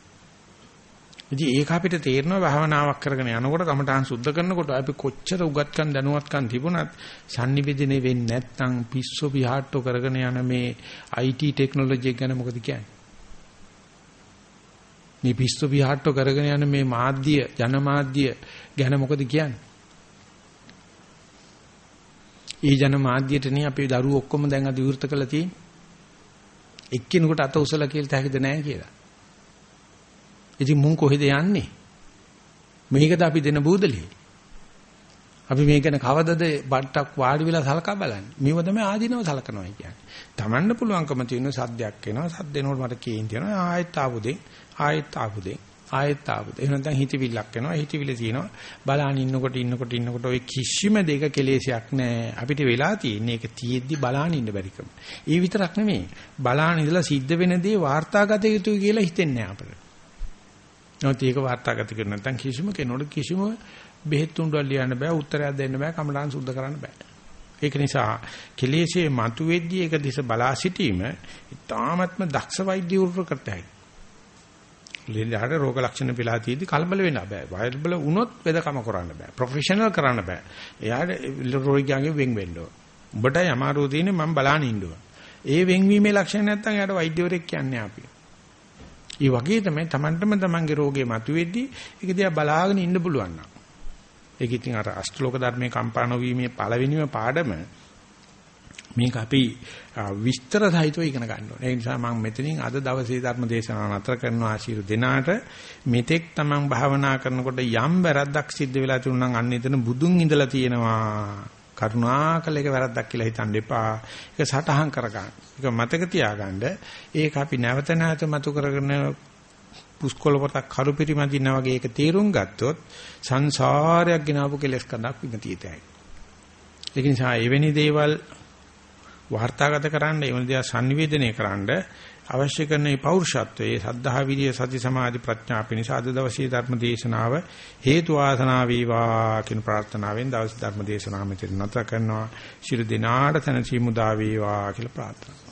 [SPEAKER 1] ඉතින් ඒක අපිට තේරෙනවා භාවනාවක් කරගෙන යනකොට කමඨාන් සුද්ධ කරනකොට අපි කොච්චර උගත්කම් දැනුවත්කම් තිබුණත් sannivedane වෙන්නේ නැත්නම් පිස්සු පිහාට්ටෝ කරගෙන යන මේ IT ටෙක්නොලොජි ගැන මොකද කියන්නේ? මේ පිස්සු පිහාට්ටෝ කරගෙන යන මේ මාධ්‍ය ජනමාධ්‍ය ගැන මොකද කියන්නේ? ඒ ජනමාධ්‍යයටනේ අපේ දරුවෝ ඔක්කොම දැන් අද විවෘත කරලා තියෙන්නේ. එක්කිනෙකුට අත උසලා කියලා තැහිද නැහැ කියලා. ඉතින් මුන් කොහෙද යන්නේ? මේකද අපි දෙන බූදලිය. අපි මේක ගැන කවදද බට්ටක් වාඩි වෙලා සලකා බලන්නේ. මේව තමයි ආධිනව සලකනවා කියන්නේ. Tamanne පුළුවන්කම තියෙන සද්දයක් එනවා. සද්ද එනකොට මට කේන්ති යනවා. ආයෙත් ආපුදෙන් ආයෙත් ආපුදෙන් ආයෙත් ආපුද. එහෙම නැත්නම් හිතවිල්ලක් එනවා. හිතවිලි තියෙනවා. බලාන ඉන්නකොට ඉන්නකොට ඉන්නකොට ඔය කිසිම දෙයක කෙලෙසයක් නැහැ. අපිට වෙලා තියෙන්නේ ඒක තියෙද්දි බලාන ඉන්න බැරිකම. ඒ විතරක් නෙමෙයි. බලාන ඉඳලා සිද්ධ වෙන දේ වාර්තාගත යුතුයි කියලා හිතෙන්නේ නැහැ අපිට. නමුත් ඒක වාර්තාගත කර නැත්නම් කිසිම කෙනෙකුට කිසිම බෙහෙත් තුණ්ඩුවක් ලියන්න බෑ උත්තරයක් දෙන්න බෑ කමඩාන් සුද්ධ කරන්න බෑ. ඒක නිසා කෙලෙසේ මතුවෙද්දී ඒක දිස බලා සිටීම ඉතාමත්ම දක්ෂ වෛද්‍ය වෘකටයි. ලෙඩට රෝග ලක්ෂණ පිළා තියෙද්දි කලබල වෙන්න බෑ. වෛරබල වුණොත් වෙදකම කරන්න බෑ. ප්‍රොෆෙෂනල් කරන්න බෑ. එයාට රෝගියාගේ වෙන් වෙන්න ඕන. උඹටයි අමාරුව තියෙන්නේ මම බලාන ඉන්න ඕන. ඒ වෙන්වීමේ ලක්ෂණ නැත්තම් එයාට වෛද්‍යවරයෙක් කියන්නේ අපි. ඒ වගේ තමයි Tamanටම Tamanගේ රෝගේ මතුවෙද්දී ඒක දිහා බලාගෙන ඉන්න පුළුවන් නම්. ඒක ඉතින් අර අෂ්ටලෝක ධර්මයේ කම්පා නොවීමේ පළවෙනිම පාඩම මේක අපි විස්තර සහිතව ඉගෙන ගන්න ඕනේ. ඒ නිසා මම මෙතනින් අද දවසේ ධර්ම දේශනාව නතර කරනවා ආශිර්වාද දෙනාට මෙතෙක් තමන් භාවනා කරනකොට යම් වැරද්දක් සිද්ධ වෙලා තිබුණා නම් අන්න එතන බුදුන් ඉඳලා තියෙනවා. කරුණාකල එක වැරද්දක් කියලා හිතන්න එපා. ඒක සටහන් කරගන්න. ඒක මතක තියාගන්න. ඒක අපි නැවත නැවත මතු කරගෙන පුස්කොළ පොතක් කරු පිරිමදින්න වගේ ඒක තේරුම් ගත්තොත් සංසාරයක් ගෙනාවු කෙලස් කඳක් විමතියතයි. ඒක නිසා එවැනි දේවල් වාර්තාගත කරන්න ඒ වගේ සංනිවේදනය කරන්න අවශ්‍ය කරන මේ පෞරුෂත්වයේ සද්ධා විරිය සති සමාධි ප්‍රඥා පිණිස අද දවසේ ධර්ම දේශනාව හේතු වාසනා වේවා කියන ප්‍රාර්ථනාවෙන් දවස් ධර්ම දේශනාව මෙතන නතර කරනවා. ශිරු දිනාට තනසි මුදා වේවා කියලා ප්‍රාර්ථනා